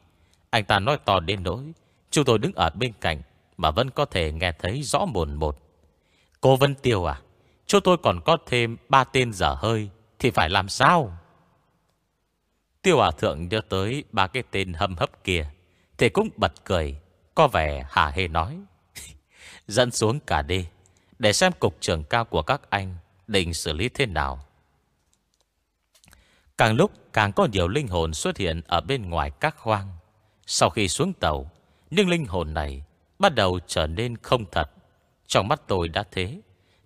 Anh ta nói to đến nỗi, Chúng tôi đứng ở bên cạnh Mà vẫn có thể nghe thấy rõ mồn một. Cô Vân Tiêu à Chúng tôi còn có thêm ba tên dở hơi, Thì phải làm sao? Tiêu Hòa Thượng nhớ tới ba cái tên hâm hấp kia, Thì cũng bật cười, Có vẻ hả hề nói. Dẫn xuống cả đi, Để xem cục trưởng cao của các anh Định xử lý thế nào. Càng lúc càng có nhiều linh hồn xuất hiện Ở bên ngoài các khoang Sau khi xuống tàu, những linh hồn này Bắt đầu trở nên không thật. Trong mắt tôi đã thế,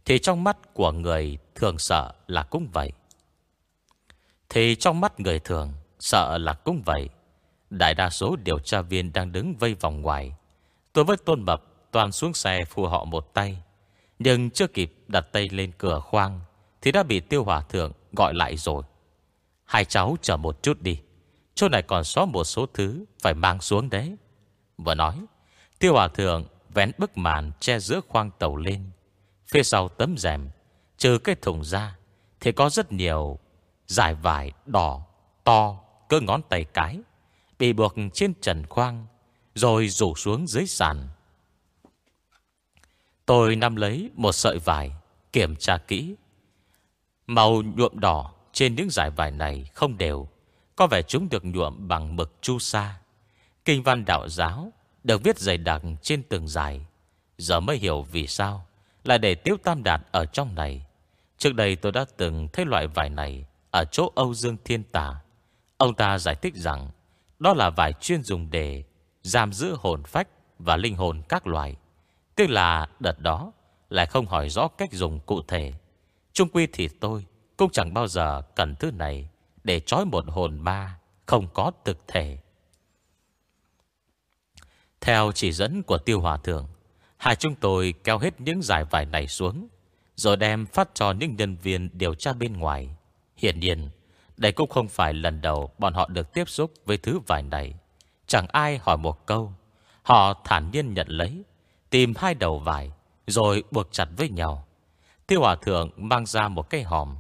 Thì trong mắt của người thường sợ là cũng vậy. Thì trong mắt người thường Sợ là cũng vậy. Đại đa số điều tra viên đang đứng vây vòng ngoài. Tôi với Tôn Mập Toàn xuống xe phù họ một tay. Nhưng chưa kịp đặt tay lên cửa khoang Thì đã bị tiêu hỏa thượng gọi lại rồi. Hai cháu chờ một chút đi. Chỗ này còn xóa một số thứ Phải mang xuống đấy. Vừa nói, Tiêu hòa thượng vén bức màn che giữa khoang tàu lên. Phía sau tấm rèm, Trừ cái thùng ra, Thì có rất nhiều dài vải đỏ, To, cơ ngón tay cái, Bị buộc trên trần khoang, Rồi rủ xuống dưới sàn. Tôi nắm lấy một sợi vải Kiểm tra kỹ. Màu nhuộm đỏ trên những giải vải này không đều, Có vẻ chúng được nhuộm bằng mực chu sa. Kinh văn đạo giáo Được viết dày đặc trên từng giải. Giờ mới hiểu vì sao Là để Tiếu Tam Đạt ở trong này. Trước đây tôi đã từng thấy loại vải này Ở chỗ Âu Dương Thiên Tà. Ông ta giải thích rằng Đó là vải chuyên dùng để Giam giữ hồn phách và linh hồn các loài. Tức là đợt đó Lại không hỏi rõ cách dùng cụ thể. Trung quy thì tôi cũng chẳng bao giờ cần thứ này Để trói một hồn ma Không có thực thể Theo chỉ dẫn của tiêu hòa thượng Hai chúng tôi kéo hết những giải vải này xuống Rồi đem phát cho những nhân viên điều tra bên ngoài Hiển nhiên đây cũng không phải lần đầu bọn họ được tiếp xúc với thứ vải này. Chẳng ai hỏi một câu. Họ thản nhiên nhận lấy, tìm hai đầu vải, rồi buộc chặt với nhau. Tiêu Hòa Thượng mang ra một cái hòm.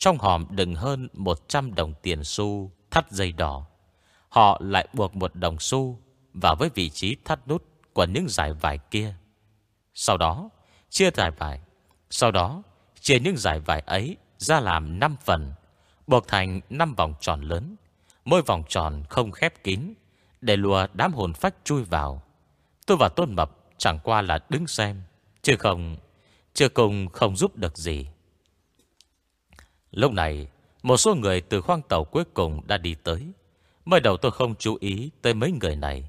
Trong hòm đựng hơn 100 đồng tiền xu thắt dây đỏ. Họ lại buộc một đồng xu vào với vị trí thắt nút của những giải vải kia. Sau đó, chia giải vải. Sau đó, chia những giải vải ấy ra làm 5 phần Buộc thành 5 vòng tròn lớn Mỗi vòng tròn không khép kín Để lùa đám hồn phách chui vào Tôi và Tôn Mập chẳng qua là đứng xem Chứ không Chưa cùng không giúp được gì Lúc này, Một số người từ khoang tàu cuối cùng đã đi tới. Mới đầu tôi không chú ý Tới mấy người này.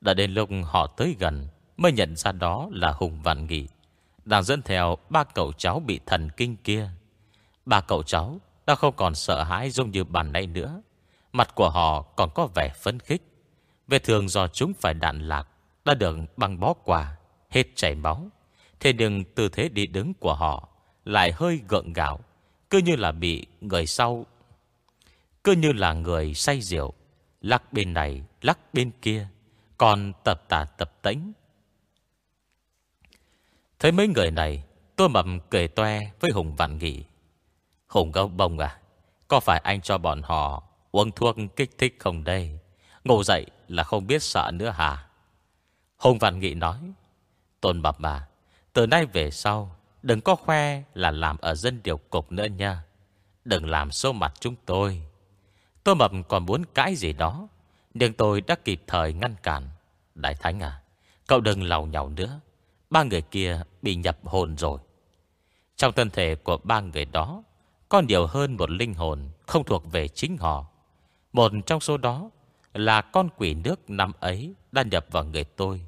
Đã đến lúc họ tới gần, Mới nhận ra đó là Hùng Vạn Nghị, Đang dẫn theo ba cậu cháu bị thần kinh kia. Ba cậu cháu đã không còn sợ hãi giống như bàn nãy nữa. Mặt của họ còn có vẻ phấn khích. Về thường do chúng phải đạn lạc Đã được băng bó quà Hết chảy máu. Thế nhưng tư thế đi đứng của họ Lại hơi gượng gạo. Cứ như là bị người sau, Cứ như là người say rượu, Lắc bên này, Lắc bên kia, Còn tập tả tập tính. Thấy mấy người này, Tôi mầm cười toe với Hùng Vạn Nghị. Hùng gấu bông à Có phải anh cho bọn họ Uống thuốc kích thích không đây? Ngủ dậy là không biết sợ nữa hả? Hùng vạn Nghị nói, Tôn Bập bà Từ nay về sau Đừng có khoe là làm ở dân điều cục nữa nha. Đừng làm xô mặt chúng tôi. Tôi Mập còn muốn cãi gì đó, Nhưng tôi đã kịp thời ngăn cản. Đại Thánh à Cậu đừng lào nhào nữa. Ba người kia bị nhập hồn rồi. Trong thân thể của ba người đó, Có nhiều hơn một linh hồn Không thuộc về chính họ. Một trong số đó Là con quỷ nước năm ấy Đã nhập vào người tôi.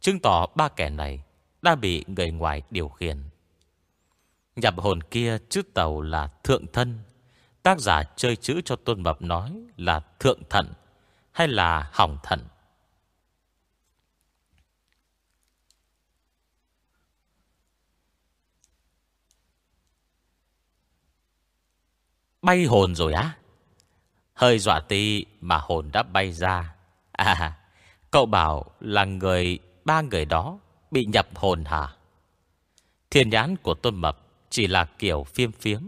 Chứng tỏ ba kẻ này Đã bị người ngoài điều khiển. Nhập hồn kia chữ tàu là thượng thân. Tác giả chơi chữ cho Tôn Mập nói là thượng thận Hay là hỏng thận. Bay hồn rồi á? Hơi dọa ti mà hồn đã bay ra. À Cậu bảo là người, Ba người đó bị nhập hồn hả? Thiên nhãn của Tôn Mập chỉ là kiểu phiêm phiếm.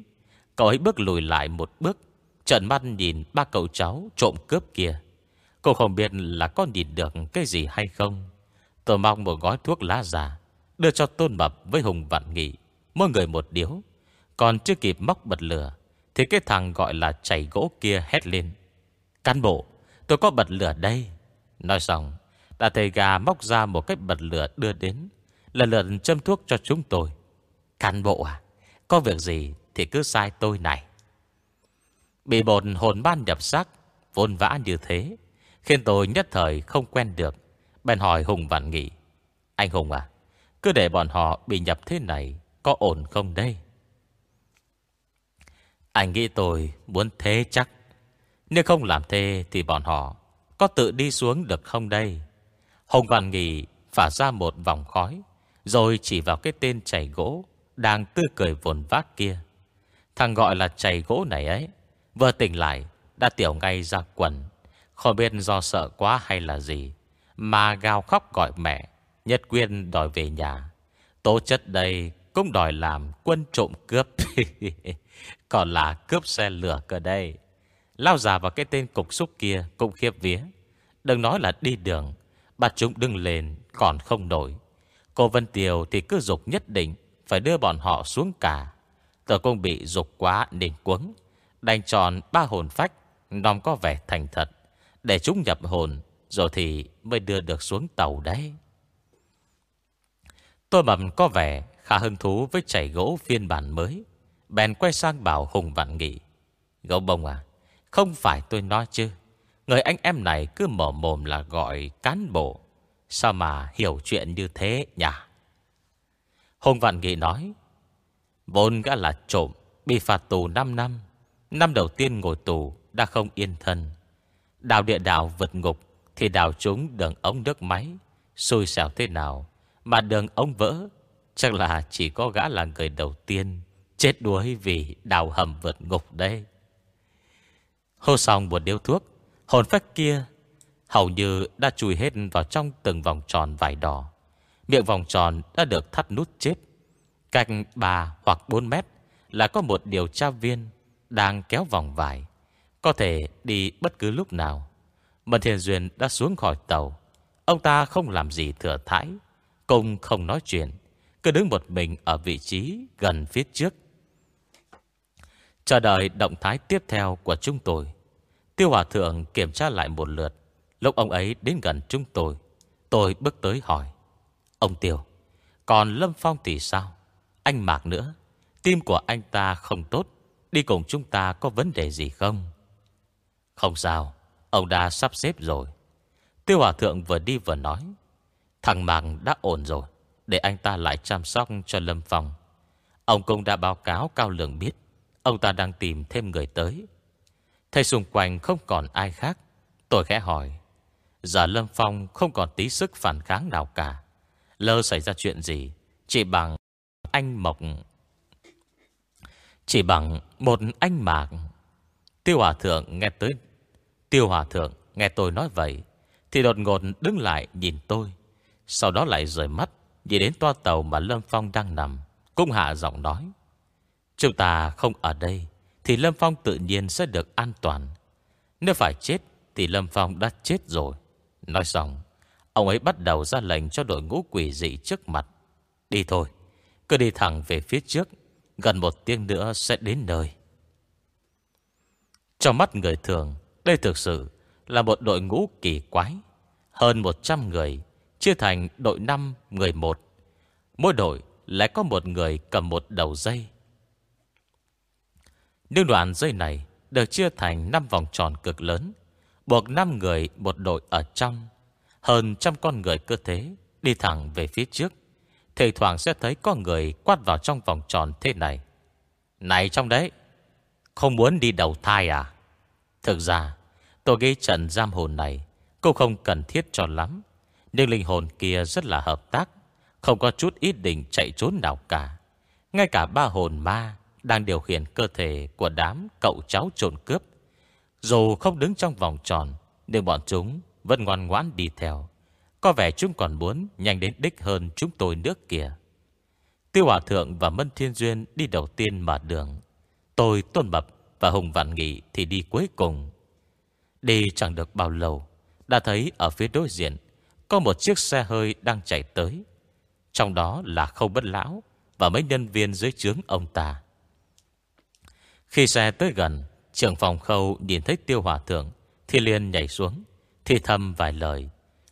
Cậu ấy bước lùi lại một bước Trận mắt nhìn ba cậu cháu trộm cướp kia. Cô không biết là có nhìn được cái gì hay không. Tôi mong một gói thuốc lá già, Đưa cho Tôn Mập với Hùng Vạn Nghị. Mỗi người một điếu. Còn chưa kịp móc bật lửa, Thì cái thằng gọi là chảy gỗ kia hét lên. Cán bộ, Tôi có bật lửa đây. Nói xong, Đã thầy gà móc ra một cái bật lửa đưa đến, Lần lượt châm thuốc cho chúng tôi. Cán bộ à có việc gì thì cứ sai tôi này. Bị bột hồn ban nhập sắc Vôn vã như thế, Khiến tôi nhất thời không quen được. Bèn hỏi Hùng Vạn Nghị, Anh Hùng à Cứ để bọn họ bị nhập thế này Có ổn không đây? Anh nghĩ tôi muốn thế chắc. Nếu không làm thế Thì bọn họ có tự đi xuống được không đây? Hùng Vạn Nghị phả ra một vòng khói, Rồi chỉ vào cái tên chảy gỗ đang tươi cười vồn vác kia. Thằng gọi là chày gỗ này ấy, Vừa tỉnh lại, Đã tiểu ngay ra quần. Không biết do sợ quá hay là gì, Mà gào khóc gọi mẹ, Nhất quyên đòi về nhà. Tố chất đây cũng đòi làm quân trộm cướp. Còn là cướp xe lửa cơ đây. Lao già vào cái tên cục xúc kia Cũng khiếp vía. Đừng nói là đi đường Bà chúng đứng lên còn không nổi. Cô Vân Tiều thì cứ dục nhất định phải đưa bọn họ xuống cả. Tờ công bị dục quá nên quấn Đành tròn ba hồn phách nòng có vẻ thành thật, Để chúng nhập hồn, Rồi thì mới đưa được xuống tàu đấy. Tôi mầm có vẻ khá hứng thú với chảy gỗ phiên bản mới. Bèn quay sang bảo Hùng Vạn Nghị, Gấu bông à Không phải tôi nói chứ, Người anh em này cứ mở mồm là gọi cán bộ, Sao mà hiểu chuyện như thế nhỉ? Hùng Vạn Nghị nói, Vốn gã là trộm, Bị phạt tù 5 năm. Năm đầu tiên ngồi tù, đã không yên thân. Đào địa đạo vượt ngục, Thì đào chúng đường ống nước máy. Xui xẻo thế nào Mà đường ống vỡ? Chắc là chỉ có gã là người đầu tiên Chết đuối vì đào hầm vượt ngục đây Hô xong một điếu thuốc, Hồn phách kia Hầu như đã chui hết vào trong từng vòng tròn vải đỏ. Miệng vòng tròn đã được thắt nút chết Cách 3 hoặc 4 mét Là có một điều tra viên Đang kéo vòng vải. Có thể đi bất cứ lúc nào. Mần Thiền Duyên đã xuống khỏi tàu. Ông ta không làm gì thừa thãi Cùng không nói chuyện, Cứ đứng một mình ở vị trí gần phía trước. Chờ đợi động thái tiếp theo của chúng tôi, Tiêu Hòa Thượng kiểm tra lại một lượt. Lúc ông ấy đến gần chúng tôi Tôi bước tới hỏi Ông Tiêu, Còn Lâm Phong thì sao? Anh Mạc nữa, Tim của anh ta không tốt, Đi cùng chúng ta có vấn đề gì không? Không sao, Ông đã sắp xếp rồi. Tiêu Hòa Thượng vừa đi vừa nói, Thằng Mạc đã ổn rồi, Để anh ta lại chăm sóc cho Lâm Phong. Ông cũng đã báo cáo Cao Lường biết, Ông ta đang tìm thêm người tới. Thấy xung quanh không còn ai khác, Tôi khẽ hỏi, Giờ Lâm Phong không còn tí sức phản kháng nào cả. Lơ xảy ra chuyện gì? Chỉ bằng anh Mộc. Chỉ bằng một anh Mạc. Tiêu Hòa Thượng nghe tới, Tiêu Hòa Thượng nghe tôi nói vậy, Thì đột ngột đứng lại nhìn tôi. Sau đó lại rời mắt, Nhìn đến toa tàu mà Lâm Phong đang nằm. Cũng hạ giọng nói, Chúng ta không ở đây, Thì Lâm Phong tự nhiên sẽ được an toàn. Nếu phải chết, Thì Lâm Phong đã chết rồi. Nói xong Ông ấy bắt đầu ra lệnh cho đội ngũ quỷ dị trước mặt. Đi thôi, Cứ đi thẳng về phía trước, Gần một tiếng nữa sẽ đến nơi. Trong mắt người thường, Đây thực sự là một đội ngũ kỳ quái. Hơn 100 người, Chia thành đội 5 người một. Mỗi đội lại có một người cầm một đầu dây. Nhưng đoạn dây này Được chia thành 5 vòng tròn cực lớn, Buộc 5 người một đội ở trong. Hơn trăm con người cơ thế, Đi thẳng về phía trước. Thầy thoảng sẽ thấy có người quát vào trong vòng tròn thế này. Này trong đấy, Không muốn đi đầu thai à? Thực ra, Tôi nghĩ trận giam hồn này Cô không cần thiết cho lắm. Nhưng linh hồn kia rất là hợp tác, Không có chút ít định chạy trốn nào cả. Ngay cả ba hồn ma Đang điều khiển cơ thể của đám cậu cháu trộn cướp. Dù không đứng trong vòng tròn, Nhưng bọn chúng vẫn ngoan ngoãn đi theo. Có vẻ chúng còn muốn nhanh đến đích hơn chúng tôi nước kìa. Tiêu Hòa Thượng và Mân Thiên Duyên đi đầu tiên mở đường. Tôi, Tôn Bập và Hùng Vạn Nghị thì đi cuối cùng. Đi chẳng được bao lâu, Đã thấy ở phía đối diện Có một chiếc xe hơi đang chạy tới. Trong đó là Khâu Bất Lão Và mấy nhân viên dưới trướng ông ta. Khi xe tới gần, Trưởng phòng Khâu nhìn thấy Tiêu Hòa Thượng Thì liền nhảy xuống. Thì thầm vài lời.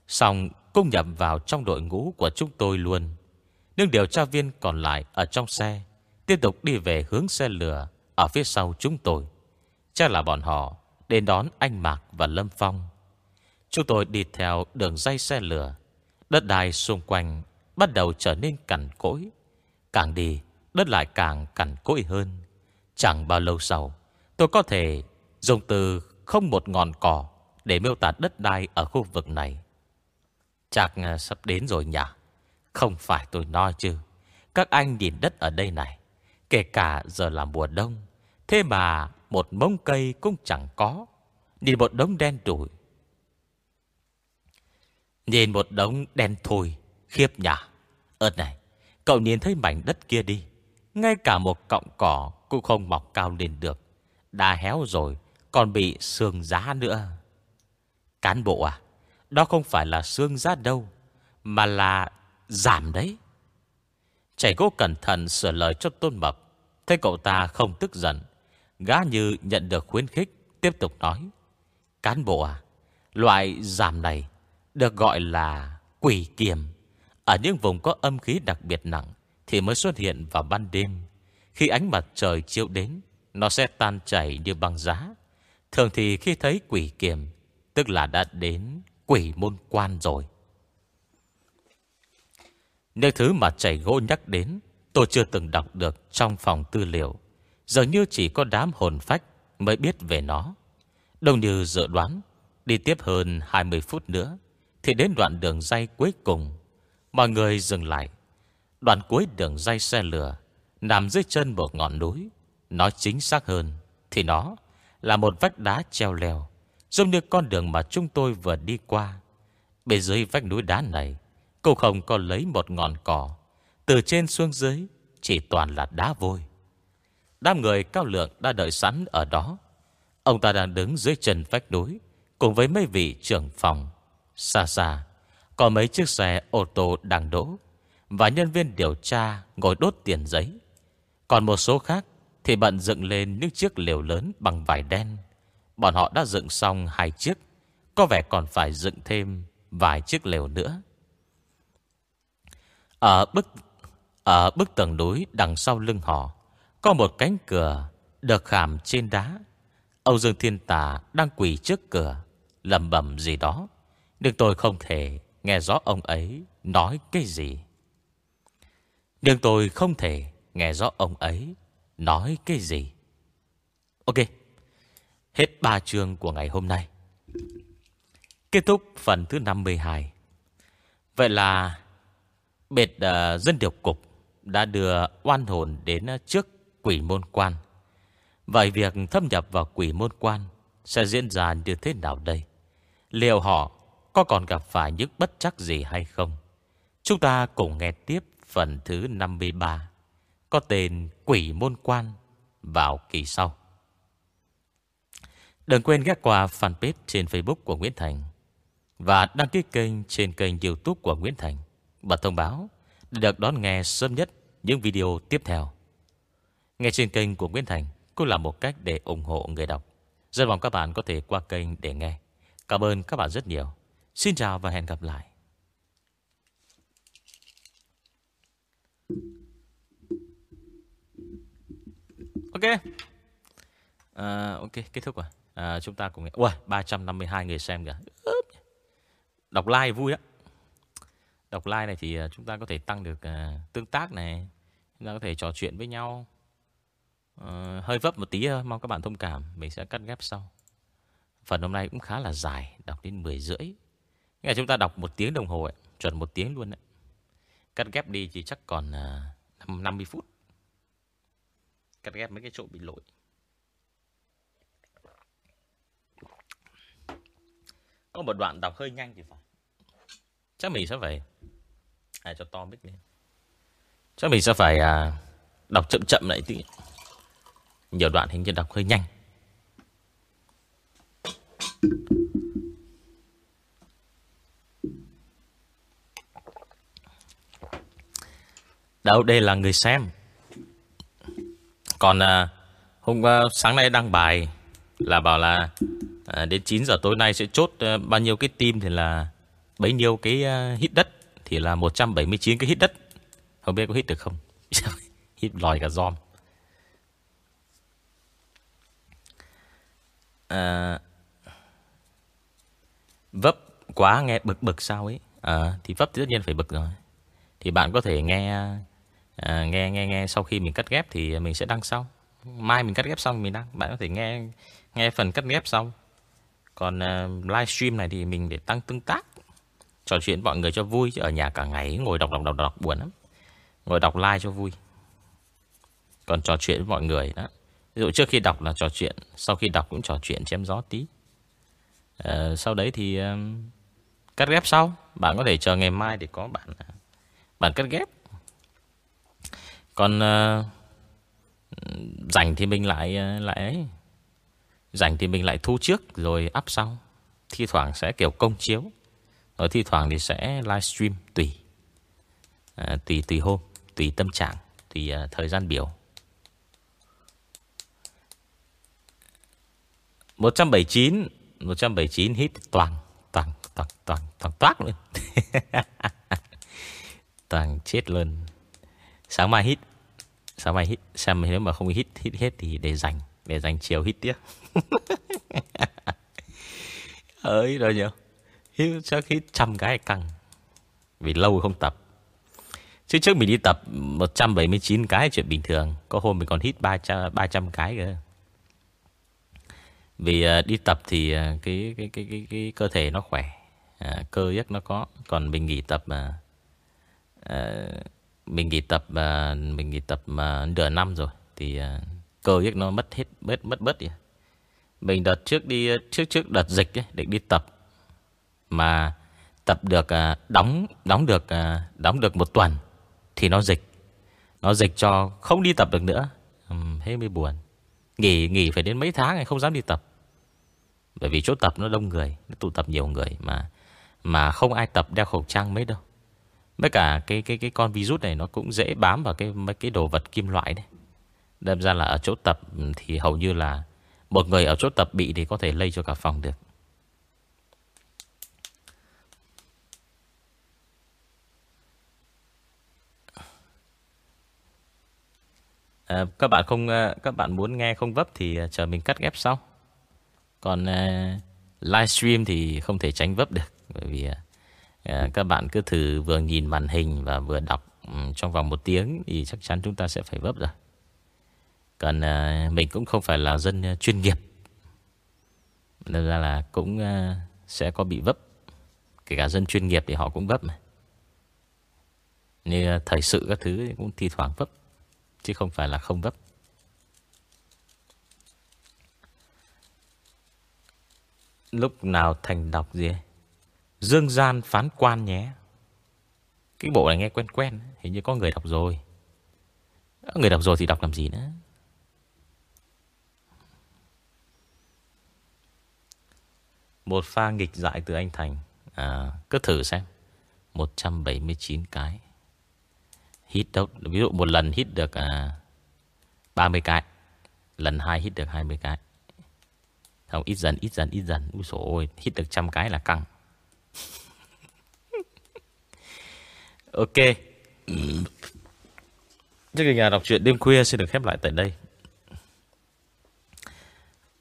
Xong cũng nhập vào trong đội ngũ của chúng tôi luôn. Nhưng điều tra viên còn lại Ở trong xe Tiếp tục đi về hướng xe lửa Ở phía sau chúng tôi. Chắc là bọn họ Đến đón anh Mạc và Lâm Phong. Chúng tôi đi theo đường dây xe lửa. Đất đai xung quanh Bắt đầu trở nên cằn cỗi. Càng đi, Đất lại càng cằn cỗi hơn. Chẳng bao lâu sau, Tôi có thể dùng từ không một ngọn cỏ để miêu tả đất đai ở khu vực này. Chắc à, sắp đến rồi nhỉ? Không phải tôi nói chứ. Các anh nhìn đất ở đây này, Kể cả giờ là mùa đông, Thế mà một mông cây cũng chẳng có. Nhìn một đống đen đủi Nhìn một đống đen thui, Khiếp nhỉ? Ơt này, Cậu nhìn thấy mảnh đất kia đi. Ngay cả một cọng cỏ Cũng không mọc cao lên được. Đã héo rồi, Còn bị sương giá nữa. Cán bộ à Đó không phải là xương giá đâu, Mà là giảm đấy. Chảy gỗ cẩn thận sửa lời cho tôn mập. Thấy cậu ta không tức giận, Gã như nhận được khuyến khích, Tiếp tục nói, Cán bộ à Loại giảm này Được gọi là quỷ kiềm. Ở những vùng có âm khí đặc biệt nặng Thì mới xuất hiện vào ban đêm. Khi ánh mặt trời chiếu đến, Nó sẽ tan chảy như băng giá. Thường thì khi thấy quỷ kiềm Tức là đã đến quỷ môn quan rồi. Những thứ mà chảy gỗ nhắc đến, Tôi chưa từng đọc được trong phòng tư liệu. Dường như chỉ có đám hồn phách Mới biết về nó. Đồng như dự đoán, Đi tiếp hơn 20 phút nữa, Thì đến đoạn đường dây cuối cùng. Mọi người dừng lại. Đoạn cuối đường dây xe lửa, Nằm dưới chân một ngọn núi. Nói chính xác hơn Thì nó là một vách đá treo leo. Giống như con đường mà chúng tôi vừa đi qua. Bên dưới vách núi đá này, Cô không có lấy một ngọn cỏ. Từ trên xuống dưới, Chỉ toàn là đá vôi. Đám người cao lượng đã đợi sẵn ở đó. Ông ta đang đứng dưới chân vách núi, Cùng với mấy vị trưởng phòng. Xa xa, Có mấy chiếc xe ô tô đang đỗ, Và nhân viên điều tra ngồi đốt tiền giấy. Còn một số khác Thì bận dựng lên những chiếc liều lớn bằng vải đen. Bọn họ đã dựng xong hai chiếc, Có vẻ còn phải dựng thêm Vài chiếc lều nữa. Ở bức Ở bức tầng núi đằng sau lưng họ, Có một cánh cửa Được khảm trên đá. Âu Dương Thiên Tà đang quỳ trước cửa lầm bầm gì đó, Nhưng tôi không thể nghe rõ ông ấy nói cái gì. Nhưng tôi không thể nghe rõ ông ấy nói cái gì. Ok. Hết ba chương của ngày hôm nay. Kết thúc phần thứ 52 Vậy là Biệt uh, dân điều cục Đã đưa oan hồn đến trước quỷ môn quan. Vậy việc thâm nhập vào quỷ môn quan Sẽ diễn ra như thế nào đây? Liệu họ có còn gặp phải những bất chắc gì hay không? Chúng ta cùng nghe tiếp phần thứ 53 Có tên Quỷ Môn Quan vào kỳ sau. Đừng quên ghé qua fanpage trên Facebook của Nguyễn Thành Và đăng ký kênh trên kênh youtube của Nguyễn Thành. Bật thông báo Để được đón nghe sớm nhất những video tiếp theo. Nghe trên kênh của Nguyễn Thành Cũng là một cách để ủng hộ người đọc. Rất mong các bạn có thể qua kênh để nghe. Cảm ơn các bạn rất nhiều. Xin chào và hẹn gặp lại. Ok. À, Ok kết thúc rồi à, Chúng ta cùng nghe. Ui 352 người xem kìa. Đọc like vui á. Đọc like này thì ờ, chúng ta có thể tăng được à, tương tác này. Chúng ta có thể trò chuyện với nhau. À, Hơi vấp một tí thôi Mong các bạn thông cảm. Mình sẽ cắt ghép sau. Phần hôm nay cũng khá là dài Đọc đến 10 rưỡi. Nghe chúng ta đọc một tiếng đồng hồ ấy, Chuẩn một tiếng luôn đấy. Cắt ghép đi thì chắc còn à, 50 phút. Cắt ghép mấy cái chỗ bị lỗi. Có một đoạn đọc hơi nhanh thì phải. Chắc mình sẽ phải À cho to mic lên Chắc mình sẽ phải à, Đọc chậm chậm lại tí. Nhiều đoạn hình như đọc hơi nhanh. Đâu đây là người xem. Còn à, Hôm à, sáng nay đăng bài Là bảo là à, Đến 9 giờ tối nay sẽ chốt à, Bao nhiêu cái tim thì là Bấy nhiêu cái uh, hit đất Thì là 179 cái hit đất. Không biết có hit được không? Hit lòi cả giom. À, Vấp quá nghe bực bực sao ấy. À, Thì vấp thì tất nhiên phải bực rồi. Thì bạn có thể nghe à, Nghe nghe nghe sau khi mình cắt ghép Thì mình sẽ đăng sau. Mai mình cắt ghép xong mình đăng Bạn có thể nghe nghe phần cắt ghép xong còn uh, livestream này thì mình để tăng tương tác Trò chuyện mọi người cho vui Chứ ở nhà cả ngày ngồi đọc đọc đọc đọc buồn lắm. Ngồi đọc like cho vui. Còn trò chuyện với mọi người đó. Ví dụ trước khi đọc là trò chuyện Sau khi đọc cũng trò chuyện chém gió tí. Uh, Sau đấy thì uh, Cắt ghép sau. Bạn có thể chờ ngày mai để có bản Bản cắt ghép. Còn uh, Rảnh thì mình lại lại ấy. Rảnh thì mình lại thu trước Rồi up sau. Thi thoảng sẽ kiểu công chiếu. Ở thi thoảng thì sẽ livestream tùy. À, Tùy tùy hôm Tùy tâm trạng Tùy uh, thời gian biểu. 179 179 hit toàn Toàn toàn toàn toàn toát luôn. Toàn chết luôn. Sáng mai hit. Sáng mai hit. Xem nếu mà không hit hit hết thì để dành. Để dành chiều hít tiếp. Ơi rồi nhỉ Hít chắc hít trăm cái căng. Vì lâu không tập. Chứ trước mình đi tập 179 cái chuyện bình thường Có hôm mình còn hít 300, 300 cái cơ. Vì đi tập thì cái, cái, cái, cái, cái cơ thể nó khỏe à, Cơ giấc nó có. Còn mình nghỉ tập mà à, Mình nghỉ tập mà Mình nghỉ tập mà nửa năm rồi Thì à, cơ giấc nó mất hết Mất mất bớt đi Mình đợt trước đi Trước trước đợt dịch ấy, định đi tập mà tập được à, đóng đóng được à, đóng được một tuần thì nó dịch. Nó dịch cho không đi tập được nữa. Thế mới buồn. Nghỉ nghỉ phải đến mấy tháng này không dám đi tập. Bởi vì chỗ tập nó đông người, nó tụ tập nhiều người mà mà không ai tập đeo khẩu trang mấy đâu. Với cả cái cái cái con virus này nó cũng dễ bám vào cái mấy cái đồ vật kim loại đấy. Đâm ra là ở chỗ tập thì hầu như là một người ở chỗ tập bị thì có thể lây cho cả phòng được. à, các bạn không à, các bạn muốn nghe không vấp thì à, chờ mình cắt ghép sau còn à, livestream thì không thể tránh vấp được bởi vì à, à các bạn cứ thử vừa nhìn màn hình và vừa đọc um, trong vòng một tiếng thì chắc chắn chúng ta sẽ phải vấp rồi còn à, mình cũng không phải là dân à, chuyên nghiệp. Nên ra là cũng à, sẽ có bị vấp. Kể cả dân chuyên nghiệp thì họ cũng vấp mà. Như thời sự các thứ cũng thi thoảng vấp, Chứ không phải là không vấp. Lúc nào Thành đọc gì Dương gian phán quan nhé. Cái bộ này nghe quen quen, Hình như có người đọc rồi. Người đọc rồi thì đọc làm gì nữa? Một pha nghịch dại từ anh Thành. À, Cứ thử xem. 179 cái. Hít đâu? Ví dụ một lần hít được à, 30 cái. Lần hai hít được 20 cái. Không ít dần ít dần ít dần. Úi dồi ôi hít được trăm cái là căng. Ok. Chương trình nhà đọc truyện đêm khuya Xin được khép lại tại đây.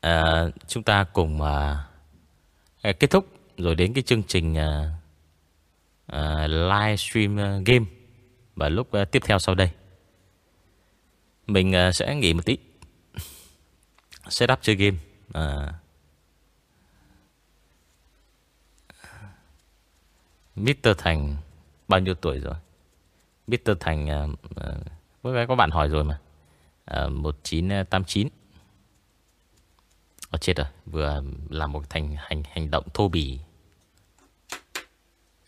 À, Chúng ta cùng à, Ờ, kết thúc Rồi đến cái chương trình ờ, ờ, à, à, Livestream à, game Và lúc à, tiếp theo sau đây Mình à, sẽ nghỉ một tí Setup chơi game à, Mr. Thành Bao nhiêu tuổi rồi Mr. Thành uh, uh, Có bạn hỏi rồi mà uh, 1989 Ồ chết rồi. Vừa làm một thành hành hành động thô bỉ.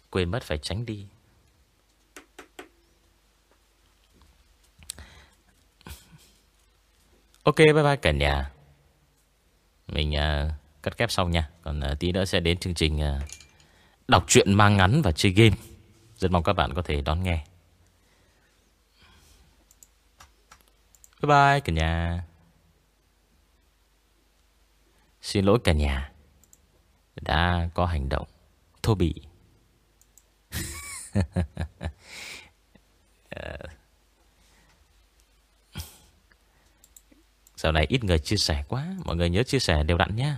Quên mất phải tránh đi. Ok bye bye cả nhà. Mình uh, cắt kép xong nha. Còn uh, tí nữa sẽ đến chương trình uh, Đọc truyện mang ngắn và chơi game. Rất mong các bạn có thể đón nghe. Bye bye cả nhà. Xin lỗi cả nhà. Đã có hành động. Thô bỉ. Ờ. Dạo này ít người chia sẻ quá. Mọi người nhớ chia sẻ đều đặn nhé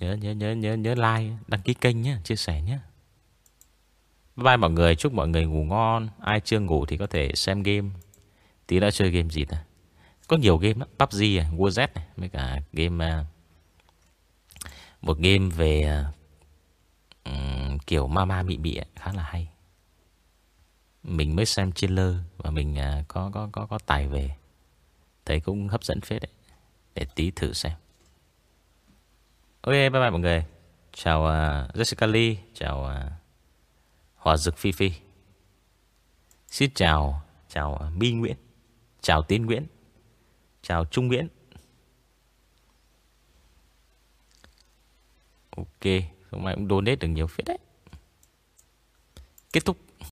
Nhớ nhớ nhớ nhớ nhớ like, Đăng ký kênh nhé Chia sẻ nhé Bye bye mọi người. Chúc mọi người ngủ ngon. Ai chưa ngủ thì có thể xem game. Tí đã chơi game gì ta? Có nhiều game lắm. PUBG, này, War này Mấy cả game à, Một game về à, kiểu Kiểu mama mị mị Khá là hay. Mình mới xem trailer Và mình uh, có, có, có, có tài về. Thấy cũng hấp dẫn phết đấy. Để tí thử xem. Ok bye bye mọi người. Chào uh, Jessica Lee Chào uh, Hòa Dực Phi Phi. Xin chào Chào uh, My Nguyễn. Chào Tiến Nguyễn. Chào Trung Nguyễn. Ok Hôm nay cũng donate được nhiều phết đấy. Kết thúc.